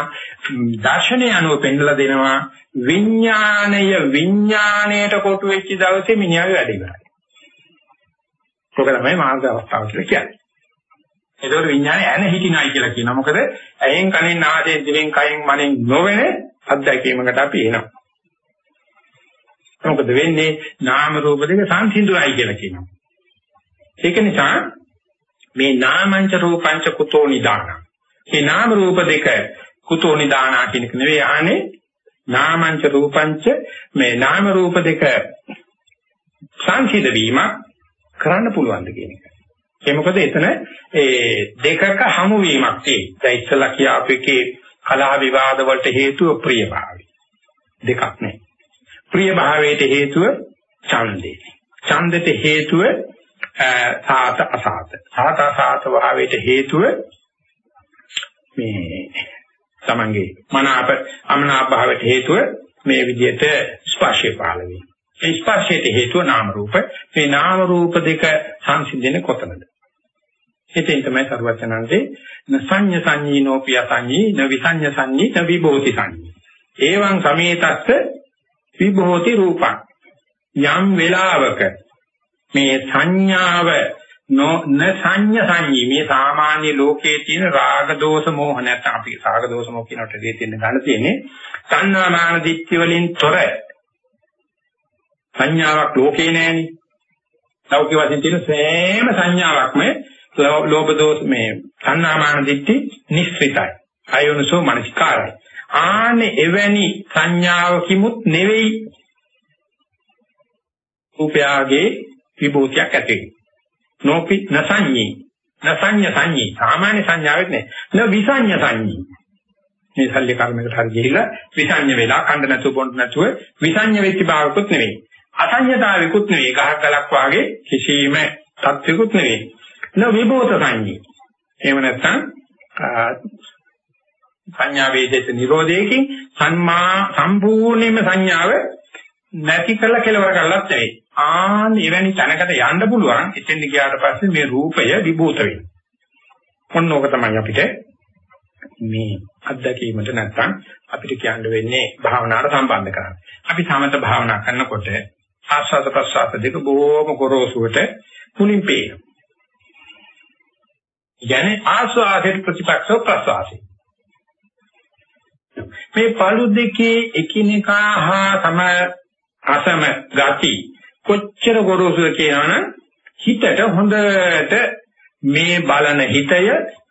දර්ශනය අනුව පෙන්නලා දෙනවා විඥාණය විඥාණයට කොටු වෙච්ච දවසේ මිනිහාගේ වැඩ ඉවරයි. ඒක තමයි මාර්ග අවස්ථාව කියලා කියන්නේ. ඒකෝර විඥානය ඇන හිටිනයි කියලා කියනවා. මොකද ඇහෙන් කනෙන් නාසයෙන් දිවෙන් කයෙන් මනෙන් නොවන අත්දැකීමකට අපි එනවා. මොකද වෙන්නේ නාම රූප දෙක සංසිඳුයි කියලා කියනවා. ඒක නිසා මේ නාමංච රූපංච කුතෝ නිදාන. මේ නාම රූප දෙක කුතෝ නිදානා කියන එක නෙවෙයි අහන්නේ නාමංච රූපංච මේ නාම රූප දෙක සංසිඳ වීම කරන්න පුළුවන්ද කියන එක. ඒ මොකද එතන ඒ දෙකක හමු වීමක් තියෙයි. දැන් ඉස්සලා කියාපු එකේ කලහ විවාද වලට හේතුව ප්‍රියභාවය. දෙකක් නේ. ප්‍රිය භාවයට හේතුව ඡන්දේ. ඡන්දෙට හේතුව සාත අසාත. සාත අසාත භාවයට හේතුව මේ තමන්ගේ මනාප අමනාප භාවයට හේතුව මේ විදිහට ස්පර්ශය පාල වේ. ඒ ස්පර්ශයට හේතුව නාම රූප. මේ නාම රූප දෙක සංසිඳෙන්නේ කොතනද? එතෙන් තමයි සර්වචනන්සේ නසඤ්ඤ සංඤීනෝ පිය සංඤී න විසඤ්ඤ සංඤී න විභෝති සංඤී. එවං සමේතස්ස විභෝති රූපං. යම් වෙලාවක මේ සංඥාව නොන සංඥ සංඤී මේ සාමාන්‍ය ලෝකයේ තියෙන රාග දෝෂ මෝහ නැත්නම් අපි රාග දෝෂ මෝහ කියනට දෙය තියෙන ගන්න තියෙන්නේ සංඥා මාන දික්ති වලින් තොර. සංඥාවක් ලෝකේ නැහෙනි ලෞකික වශයෙන් තියෙන සෑම සංඥාවක්ම ලෝභ දෝෂ මේ සංඥා මාන දික්ති නිස්සෘතයි. අයෝනසෝ මනසිකාරය. ආනේ එවැනි සංඥාවකිමුත් නෙවෙයි රූපයාගේ විභූතියක් ඇති වෙන්නේ. නොපි නසඤ්ඤී නසඤ්ඤ සංඤී සාමාන්‍ය සංඥාවක් නේ. න විසඤ්ඤ සංඤී. මේ සල්ලි කර්මයකට හරි ගිහිල්ලා විසඤ්ඤ වෙලා කණ්ඩ නැතුව බොන්න නැතුව විසඤ්ඤ වෙච්ච භාවකුත් නෙවෙයි. අසඤ්ඤතාවිකුත් නෙවෙයි. ගහක් ගලක් වාගේ කිසිම තත්විකුත් නෙවෙයි. න විභූත සංඤී. එහෙම නැත්නම් සංඥා වේදිත නිරෝධයකින් සම්මා සම්පූර්ණයෙන්ම සංඥාව නැති කළ කෙලවර කරලත් නෙවෙයි. ආන් එවැනි තැනකට යන්න පුළුවන්. එතෙන් ගියාට පස්සේ මේ රූපය විභූත වෙනවා. ඔන්න ඕක තමයි අපිට මේ අත්දැකීමට නැත්තම් අපිට කියන්න වෙන්නේ භාවනාවට සම්බන්ධ කරන්නේ. අපි සමත භාවනා කරනකොට ආස්වාද ප්‍රසආස දෙක බොහොම ගොරෝසුවට මුලින් පේනවා. යන්නේ ආස්වාදයට ප්‍රතිපක්ෂව ප්‍රසආසයි. මේ පළු දෙකේ එකිනෙකා හා සම අසම ගති කොච්චර ගොරෝසුද කියනවනම් හිතට හොඳට මේ බලන හිතය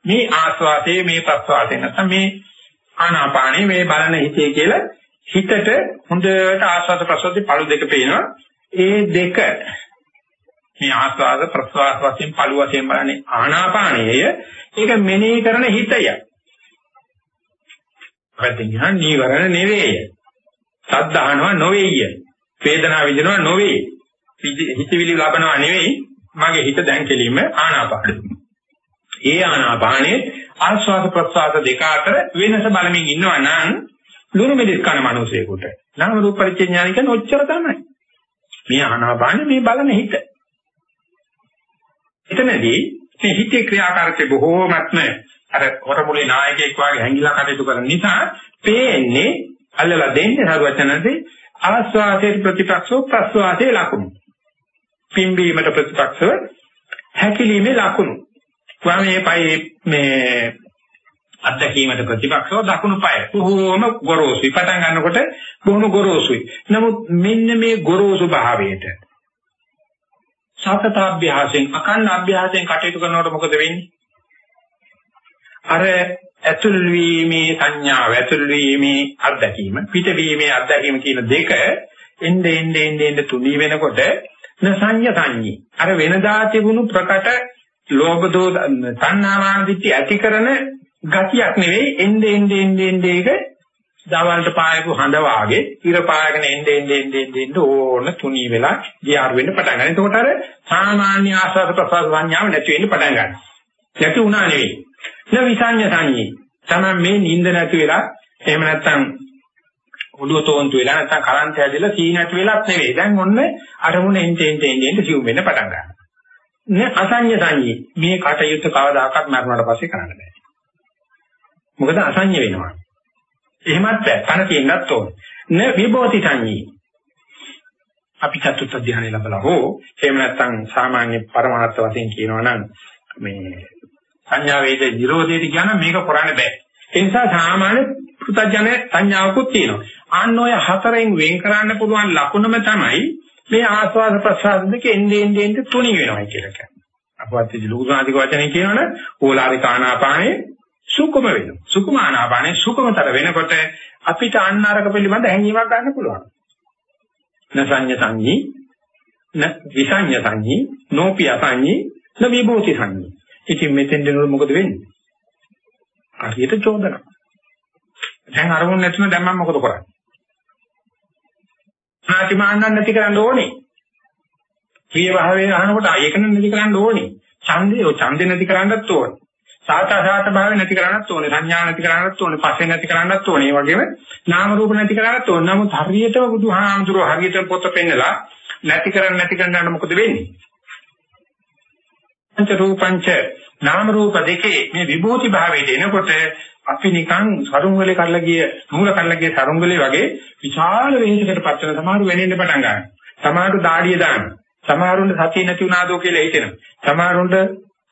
මේ ආස්වාදයේ මේ ප්‍රස්වාදයේ නැත්නම් මේ ආනාපානේ මේ බලන හිතේ කියලා හිතට හොඳට ආස්වාද ප්‍රස්වාදයේ පළු දෙක පේනවා. ඒ දෙක මේ ආස්වාද ප්‍රස්වාද වශයෙන් පළු වශයෙන් බලන්නේ ආනාපානයය. ඒක මෙනෙහි කරන හිතය. ප්‍රතිඥා නීවරණ නෙවෙයි සද්ධානව නොවේය වේදනාව විඳිනවා නොවේ හිතවිලි ලබනවා නෙවෙයි මගේ හිත දැන් කෙලින්ම ආනාපානෙ. ඒ ආනාපානේ ආස්වාද ප්‍රස්වාද දෙක අතර වෙනස බලමින් ඉන්නවා නම් ලුණු මිදිස් කන මිනිසෙකුට නාම රූප පරිච්ඡේඥාන කියන්නේ ඔච්චර තමයි. මේ ආනාපානේ මේ බලන හිත. එතනදී මේ හිතේ ක්‍රියාකාරීත්වය බොහෝමත්ම අර හොරමුලේ නායකයෙක් වගේ හැංගිලා කටයුතු කරන නිසා පේන්නේ අල්ලලා දෙන්නේ හරුවචනදී ආස්වාදයේ ප්‍රතිපක්ෂෝ ප්‍රස්වාදයේ ලකුණු. පිම්බීමට ප්‍රතිපක්ෂව හැකිලීමේ ලකුණු. වමේ පයේ මේ අත්දැකීමට ප්‍රතිපක්ෂව දකුණු පාය. බොහෝම ගොරෝසුයි. පටන් ගන්නකොට බොහොම ගොරෝසුයි. නමුත් මෙන්න මේ ගොරෝසු භාවයට සතත අභ්‍යාසයෙන් අකන්න අභ්‍යාසයෙන් කටයුතු කරනකොට මොකද වෙන්නේ? අර ඇතුල් වීමේ සංඥාව ඇතුල් වීමේ අත්දැකීම පිටවීමේ අත්දැකීම කියන දෙක එnde ende ende ende තුනී වෙනකොට නසඤ්ඤ සංඤී අර වෙනදා තිබුණු ප්‍රකට ලෝභ දෝෂ තණ්හාමාන දිට්ඨි ඇති කරන ගතියක් නෙවෙයි එnde ende ende ende එක දවල්ට පායපු හඳ වාගේ ඉර පායගෙන එnde ende ende ende ඕන තුනී වෙලා ගියාර වෙන්න පටන් ගන්නවා. එතකොට අර සාමාන්‍ය ආස්වාද ප්‍රසාර සංඥාව නැති වෙන්න පටන් ගන්නවා. නැති වුණා නෙවෙයි. න විසඤ්ඤ සංඤී. තමයි මේ නිින්ද නැති වෙලා එහෙම නැත්නම් ඔළුව තෝන්තු වෙලා නැත්නම් කරන්ට් ඇදලා සී නැති වෙලත් නෙවෙයි. දැන් ඔන්න අරමුණ එන්ටෙන් එන්ටෙන් එන්ට සිව් වෙන්න පටන් ගන්නවා. න අසඤ්ඤ සංඤී. මේ කටයුත්ත කවදාකවත් මරණයට පස්සේ කරන්න බෑ. මොකද අසඤ්ඤ වෙනවා. එහෙමත් බෑ. කන තියෙන්නත් ඕන. න විභෝති සංඤී. අපි චතුත් ධානය ලැබලා හෝ එහෙම නැත්නම් සාමාන්‍ය පරමාර්ථ වශයෙන් කියනවා නම් මේ සංඥා වේද නිරෝධයට කියන මේක කරන්න බෑ. ඒ නිසා සාමාන්‍ය පෘථජන සංඥාවකුත් තියෙනවා. අන්න ඔය හතරෙන් වෙන් කරන්න පුළුවන් ලකුණම තමයි මේ ආස්වාද ප්‍රසආද දෙක එන්නේ එන්නේ එන්නේ තුනි වෙනවා කියලා කියන්නේ. අපවත් ලෝකසාධික වචනේ කියනවනේ ඕලාරික ආනාපානේ සුකුම වෙනවා. සුකුම ආනාපානේ සුකුමතර වෙනකොට අපිට අන්න අරක පිළිබඳ හැඟීමක් ගන්න පුළුවන්. නසඤ්ඤ සංඤී න විසඤ්ඤ සංඤී නෝපිය සංඤී න විභූති සංඤී ඉතින් මෙතෙන් දෙනකොට මොකද වෙන්නේ? හරියට චෝදනා. දැන් අරමුණ නැතුන දැන් මම මොකද කරන්නේ? ආතිමාන්න නැති කරන්න ඕනේ. ප්‍රිය භාවයෙන් අහනකොට ඒක නැති කරන්න ඕනේ. ඡන්දේ ඔය ඡන්දේ නැති කරන්නත් ඕනේ. සාතා සාත භාවය නැති කරන්නත් ඕනේ. සංඥා නැති කරන්නත් ඕනේ. පස්සේ නැති කරන්නත් ඕනේ. ඒ වගේම නාම රූප නැති කරන්නත් ඕනේ. නමුත් හරියටම බුදුහාමුදුරුවෝ හරියට පොත පෙන්නලා නැති කරන්න නැති කරන්න මොකද වෙන්නේ? පංච රූපංච නාම රූප දෙකේ මේ විභූති භාවයට එනකොට අපි නිකන් සරුංගලේ කරලා ගිය නූල කරලා ගිය සරුංගලේ වගේ විශාල වෙහෙසකට පත් වෙන සමහරු වෙනෙන්න පටන් ගන්නවා. සමහරු දාඩිය දානවා. සමහරුන්ට සතිය නැති වුණාදෝ කියලා හිතෙනවා. සමහරුන්ට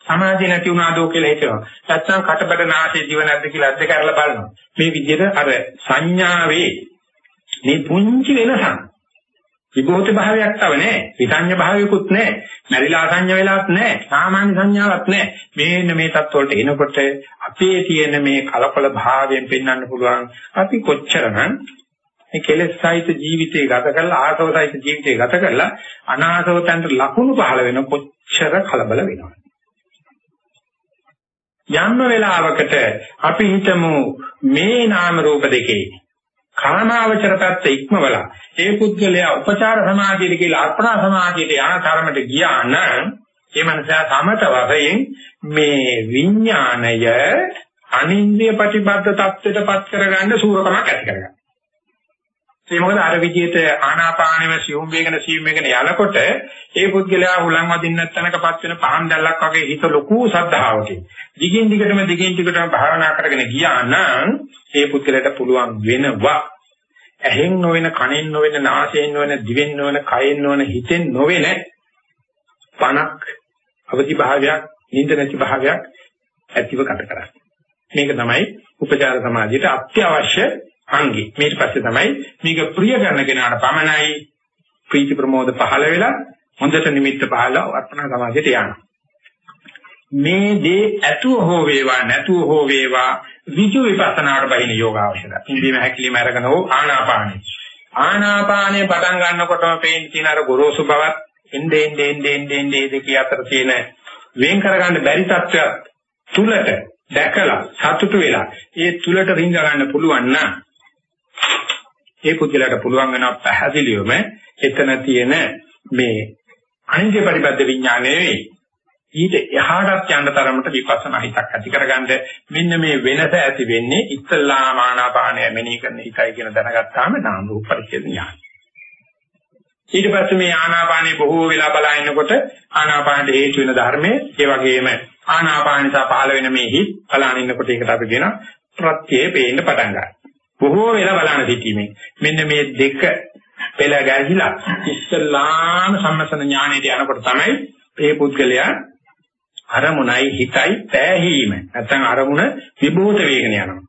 සමාධිය නැති වුණාදෝ කියලා හිතෙනවා. නැත්නම් කටබඩ නාසයේ ජීව නැද්ද කියලා අද්ද කරලා බලනවා. මේ විදිහට අර සංඥාවේ මේ පුංචි වෙනසක් විභූත භාවයක් තව නැහැ. විසඤ්ඤ භාවයකුත් නැහැ. මරිලා සංඤ වෙලාවක් නැහැ. සාමාන්‍ය සංඥාවක් නැහැ. මේන්න මේ தත්වලට එනකොට අපේ තියෙන මේ කලකොල භාවයෙන් පෙන්වන්න පුළුවන් අපි කොච්චරනම් මේ කෙලෙස් සහිත ජීවිතේ ගත කරලා ආසව සහිත ජීවිතේ ගත කරලා අනාසවතන්ට ලකුණු පහළ වෙන කොච්චර කලබල වෙනවද යම් වෙලාවකට අපි හිතමු මේ නාම රූප දෙකේ කාමාවචර පැත්ත ඉක්මවලා ඒ පුද්ගලයා උපචාර සමාධියට කියලා අර්පණා සමාධියට යන තරමට ගියා නම් ඒ මනසා සමත වශයෙන් මේ විඥාණය අනින්ද්‍රිය ප්‍රතිබද්ධ தත්ත්වයටපත් කරගන්න සූරකමක් ඇති කරගන්න. ඒ මොකද අර විදිහට ආනාපානෙම සියුම් වේගන සියුම් වේගන යනකොට ඒ පුද්ගලයා හුලං වදින්න තැනකපත් වෙන පහන් දැල්ලක් වගේ හිත ලොකු සද්ධාවකින් දිගින් දිගටම දිගින් දිගටම භාවනා කරගෙන ගියා නම් ඒ පුද්ගලයාට පුළුවන් වෙනවා. ඇහෙන් නොවන කනෙන් නොවන නාසයෙන් නොවන දිවෙන් නොවන කයෙන් නොවන හිතෙන් නොවන පණක් අවදි භාවයක් නිින්ද නැති භාවයක් ඇතිව ගත කරන්නේ. මේක තමයි උපචාර සමාධියට අත්‍යවශ්‍ය අංගي. ඊට පස්සේ තමයි මේක ප්‍රිය කරන කෙනාට පමණයි ප්‍රීති ප්‍රමෝද පහළ වෙලා හොඳට නිමිත්ත පහළ වර්තන සමාජයට යනවා. මේ දේ ඇතුව හෝ වේවා නැතුව හෝ වේවා විචු විපස්සනාට බහින යෝග අවශ්‍යයි. ඉන්දීම හැකිලිම අරගෙන හෝ ආනාපානෙ. ආනාපානෙ පටන් ගන්නකොටම පේන තියෙන අර ගොරෝසු බවත් එnde ende ende ende ende දෙකේ අතර තියෙන වෙන් කරගන්න බැරි තත්ත්වයක් තුලට දැකලා සතුටු වෙලා ඒ තුලට රිංග ගන්න පුළුවන් නම් ඒ පුද්ගලයාට පුළුවන් වෙනවා පැහැදිලිවම එතන තියෙන මේ අනිත්‍ය පරිබද්ධ විඥානයේ ඊට එහාටත් යන්න තරමට විපස්සනා හිතක් ඇති කරගන්න මෙන්න මේ වෙනස ඇති වෙන්නේ ඉස්සල්ලාම ආනාපානය මෙනෙහි කරන එකයි කියන දැනගත්තාම නාම රූප පරිච්ඡේද ඥාන. ඊට පස්සේ මේ ආනාපානේ බොහෝ වෙලා බලනකොට ආනාපානට හේතු වෙන ධර්මයේ ඒ වගේම ආනාපානිසා පහළ වෙන මේ හිත් බලන ඉන්නකොට ඒකට අපි කියන ප්‍රත්‍යේ පේන්න පටන් ගන්නවා. බොහෝ වෙලා බලන සිටීමෙන්. මෙන්න මේ දෙක පෙළ ගැහිලා ඉස්සල්ලාම සම්මසන ඥානයට යනකොට තමයි මේ පුද්ගලයා අරමුණයි හිතයි පෑහීම නැත්නම් අරමුණ විභූත වේගන යනවා.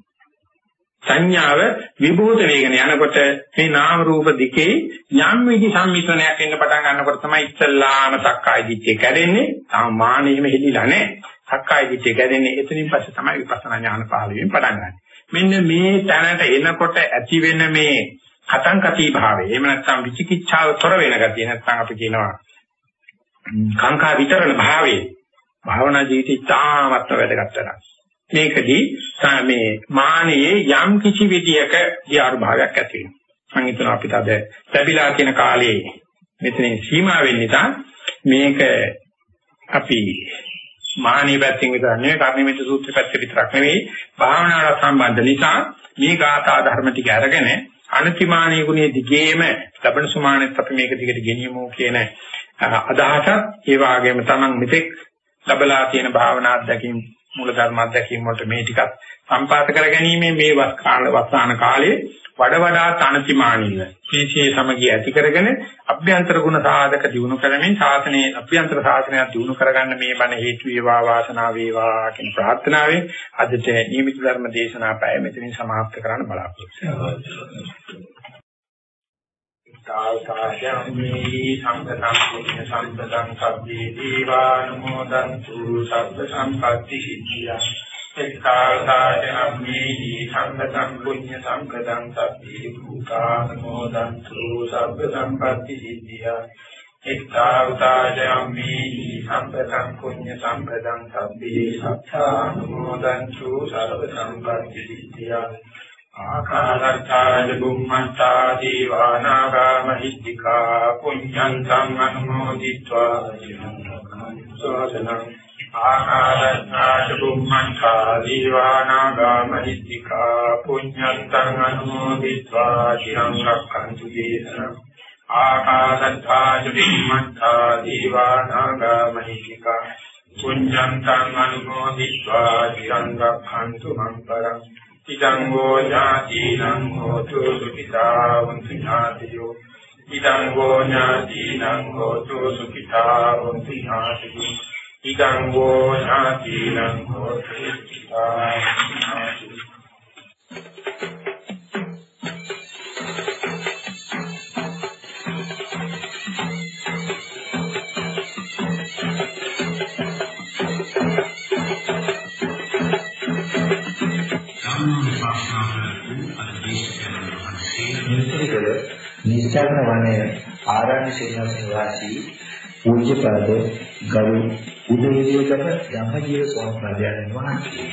සංඥාව විභූත වේගන යනකොට මේ නාම රූප දෙකේ යම් විදි සම්මිශ්‍රණයක් එන්න පටන් ගන්නකොට තමයි ඉස්සල්ලාම සක්කාය දිට්ඨිය කැඩෙන්නේ. සාමාන්‍යයෙන්ම හෙලිලා නැහැ. සක්කාය දිට්ඨිය කැඩෙන්නේ එතනින් පස්සේ තමයි විපස්සනා ඥාන පහළ වීම පටන් ගන්නේ. මෙන්න මේ තැනට එනකොට ඇති වෙන මේ කතංකති භාවය. එහෙම නැත්නම් විචිකිච්ඡාව තොර වෙන ගතිය. නැත්නම් අපි කියනවා කාංකා විතරණ භාවයේ. භාවනා ජීවිතය තාමත් වැදගත් වෙනවා. මේකදී මේ මානයේ යම් කිසි විදියක ධ්‍යාර භාවයක් ඇති වෙනවා. මම හිතනවා අපිට අද ලැබිලා තියෙන කාලේ මෙතනින් සීමා වෙන්න නිසා මේක අපි මානී පැත්තෙන් විතර නෙවෙයි කර්ණිමිත සූත්‍ර පැත්ත විතරක් නෙවෙයි භාවනාවට සම්බන්ධ නිසා මේ ගාථා ධර්ම ටික අරගෙන අනතිමානී ගුණයේ දිගේම ලබන සුමානෙත් අපි මේක දිගට ගෙනියමු කියන අදහසත් ඒ වගේම තමන් මෙතෙක් ලබලා තියෙන භාවනා අධ්‍යක්ීම් මූල ධර්ම අධ්‍යක්ීම් වලට මේ ටිකත් සම්පාත කරගැනීමේ මේ වස්සාන කාලයේ වඩ වඩා තනතිමානීව පිළිසිය සමගිය ඇති කරගෙන අභ්‍යන්තර ගුණ සාධක දිනු කරමින් සාසනයේ අභ්‍යන්තර සාසනය දිනු කරගන්න මේ බණ හේතු වේවා වාසනාව වේවා කියන ප්‍රාර්ථනාවෙන් අදට නියමිත ධර්ම දේශනා පැය මෙතනින් સમાප්ත කරන්න බලාපොරොත්තු වෙනවා. තාවකාශයන්හි සංගතං කුඤ්ඤ සම්පතං සබ්බේ දීවානුමෝදන්තු සබ්බ සම්පatti සිද්ධියා සිතාසායම්මේහි සංඝ සම්පුඤ්ඤ සංඝදං සබ්බේ භූතානුමෝදන්තු සබ්බ සම්පatti සිද්ධියා සිතාසායම්මේහි සංඝ සම්පුඤ්ඤ සංඝදං සබ්බේ සත්තානුමෝදන්තු සබ්බ සම්පatti සිද්ධියා ආකාශත්තාජ බුම්මත්තා දීවානාගා මහිත්‍තිකා පුඤ්ඤං සංඝ අනුමෝදිත්වා ජිනං සෝසනං ආකාදත්තාච බුම්මංකා දීවානාගා මහිත්‍තිකා පුඤ්ඤන්තං අනුමෝදිत्वा චිරං රක්ඛන්තු දේශනං ආකාදත්තාච බුම්මංකා දීවානාගා මහිත්‍තිකා පුඤ්ඤන්තං අනුමෝදිत्वा චිරං රක්ඛන්තු මං පරං ඉදං වූ ඥාතිනං හෝතු සුඛිතා වന്തു ඥාතියෝ ඉදං වූ ඥාතිනං හෝතු සුඛිතා වന്തു ඥාතියෝ ඉදං වෝ ඥාතිනං හෝති නිස්සාරණ වනයේ ආරණ්‍ය සේනාසන වාසී පූජ්‍යපද ගරු උදේවිදේකම ධම්මජීව ස්වාමීන් වහන්සේ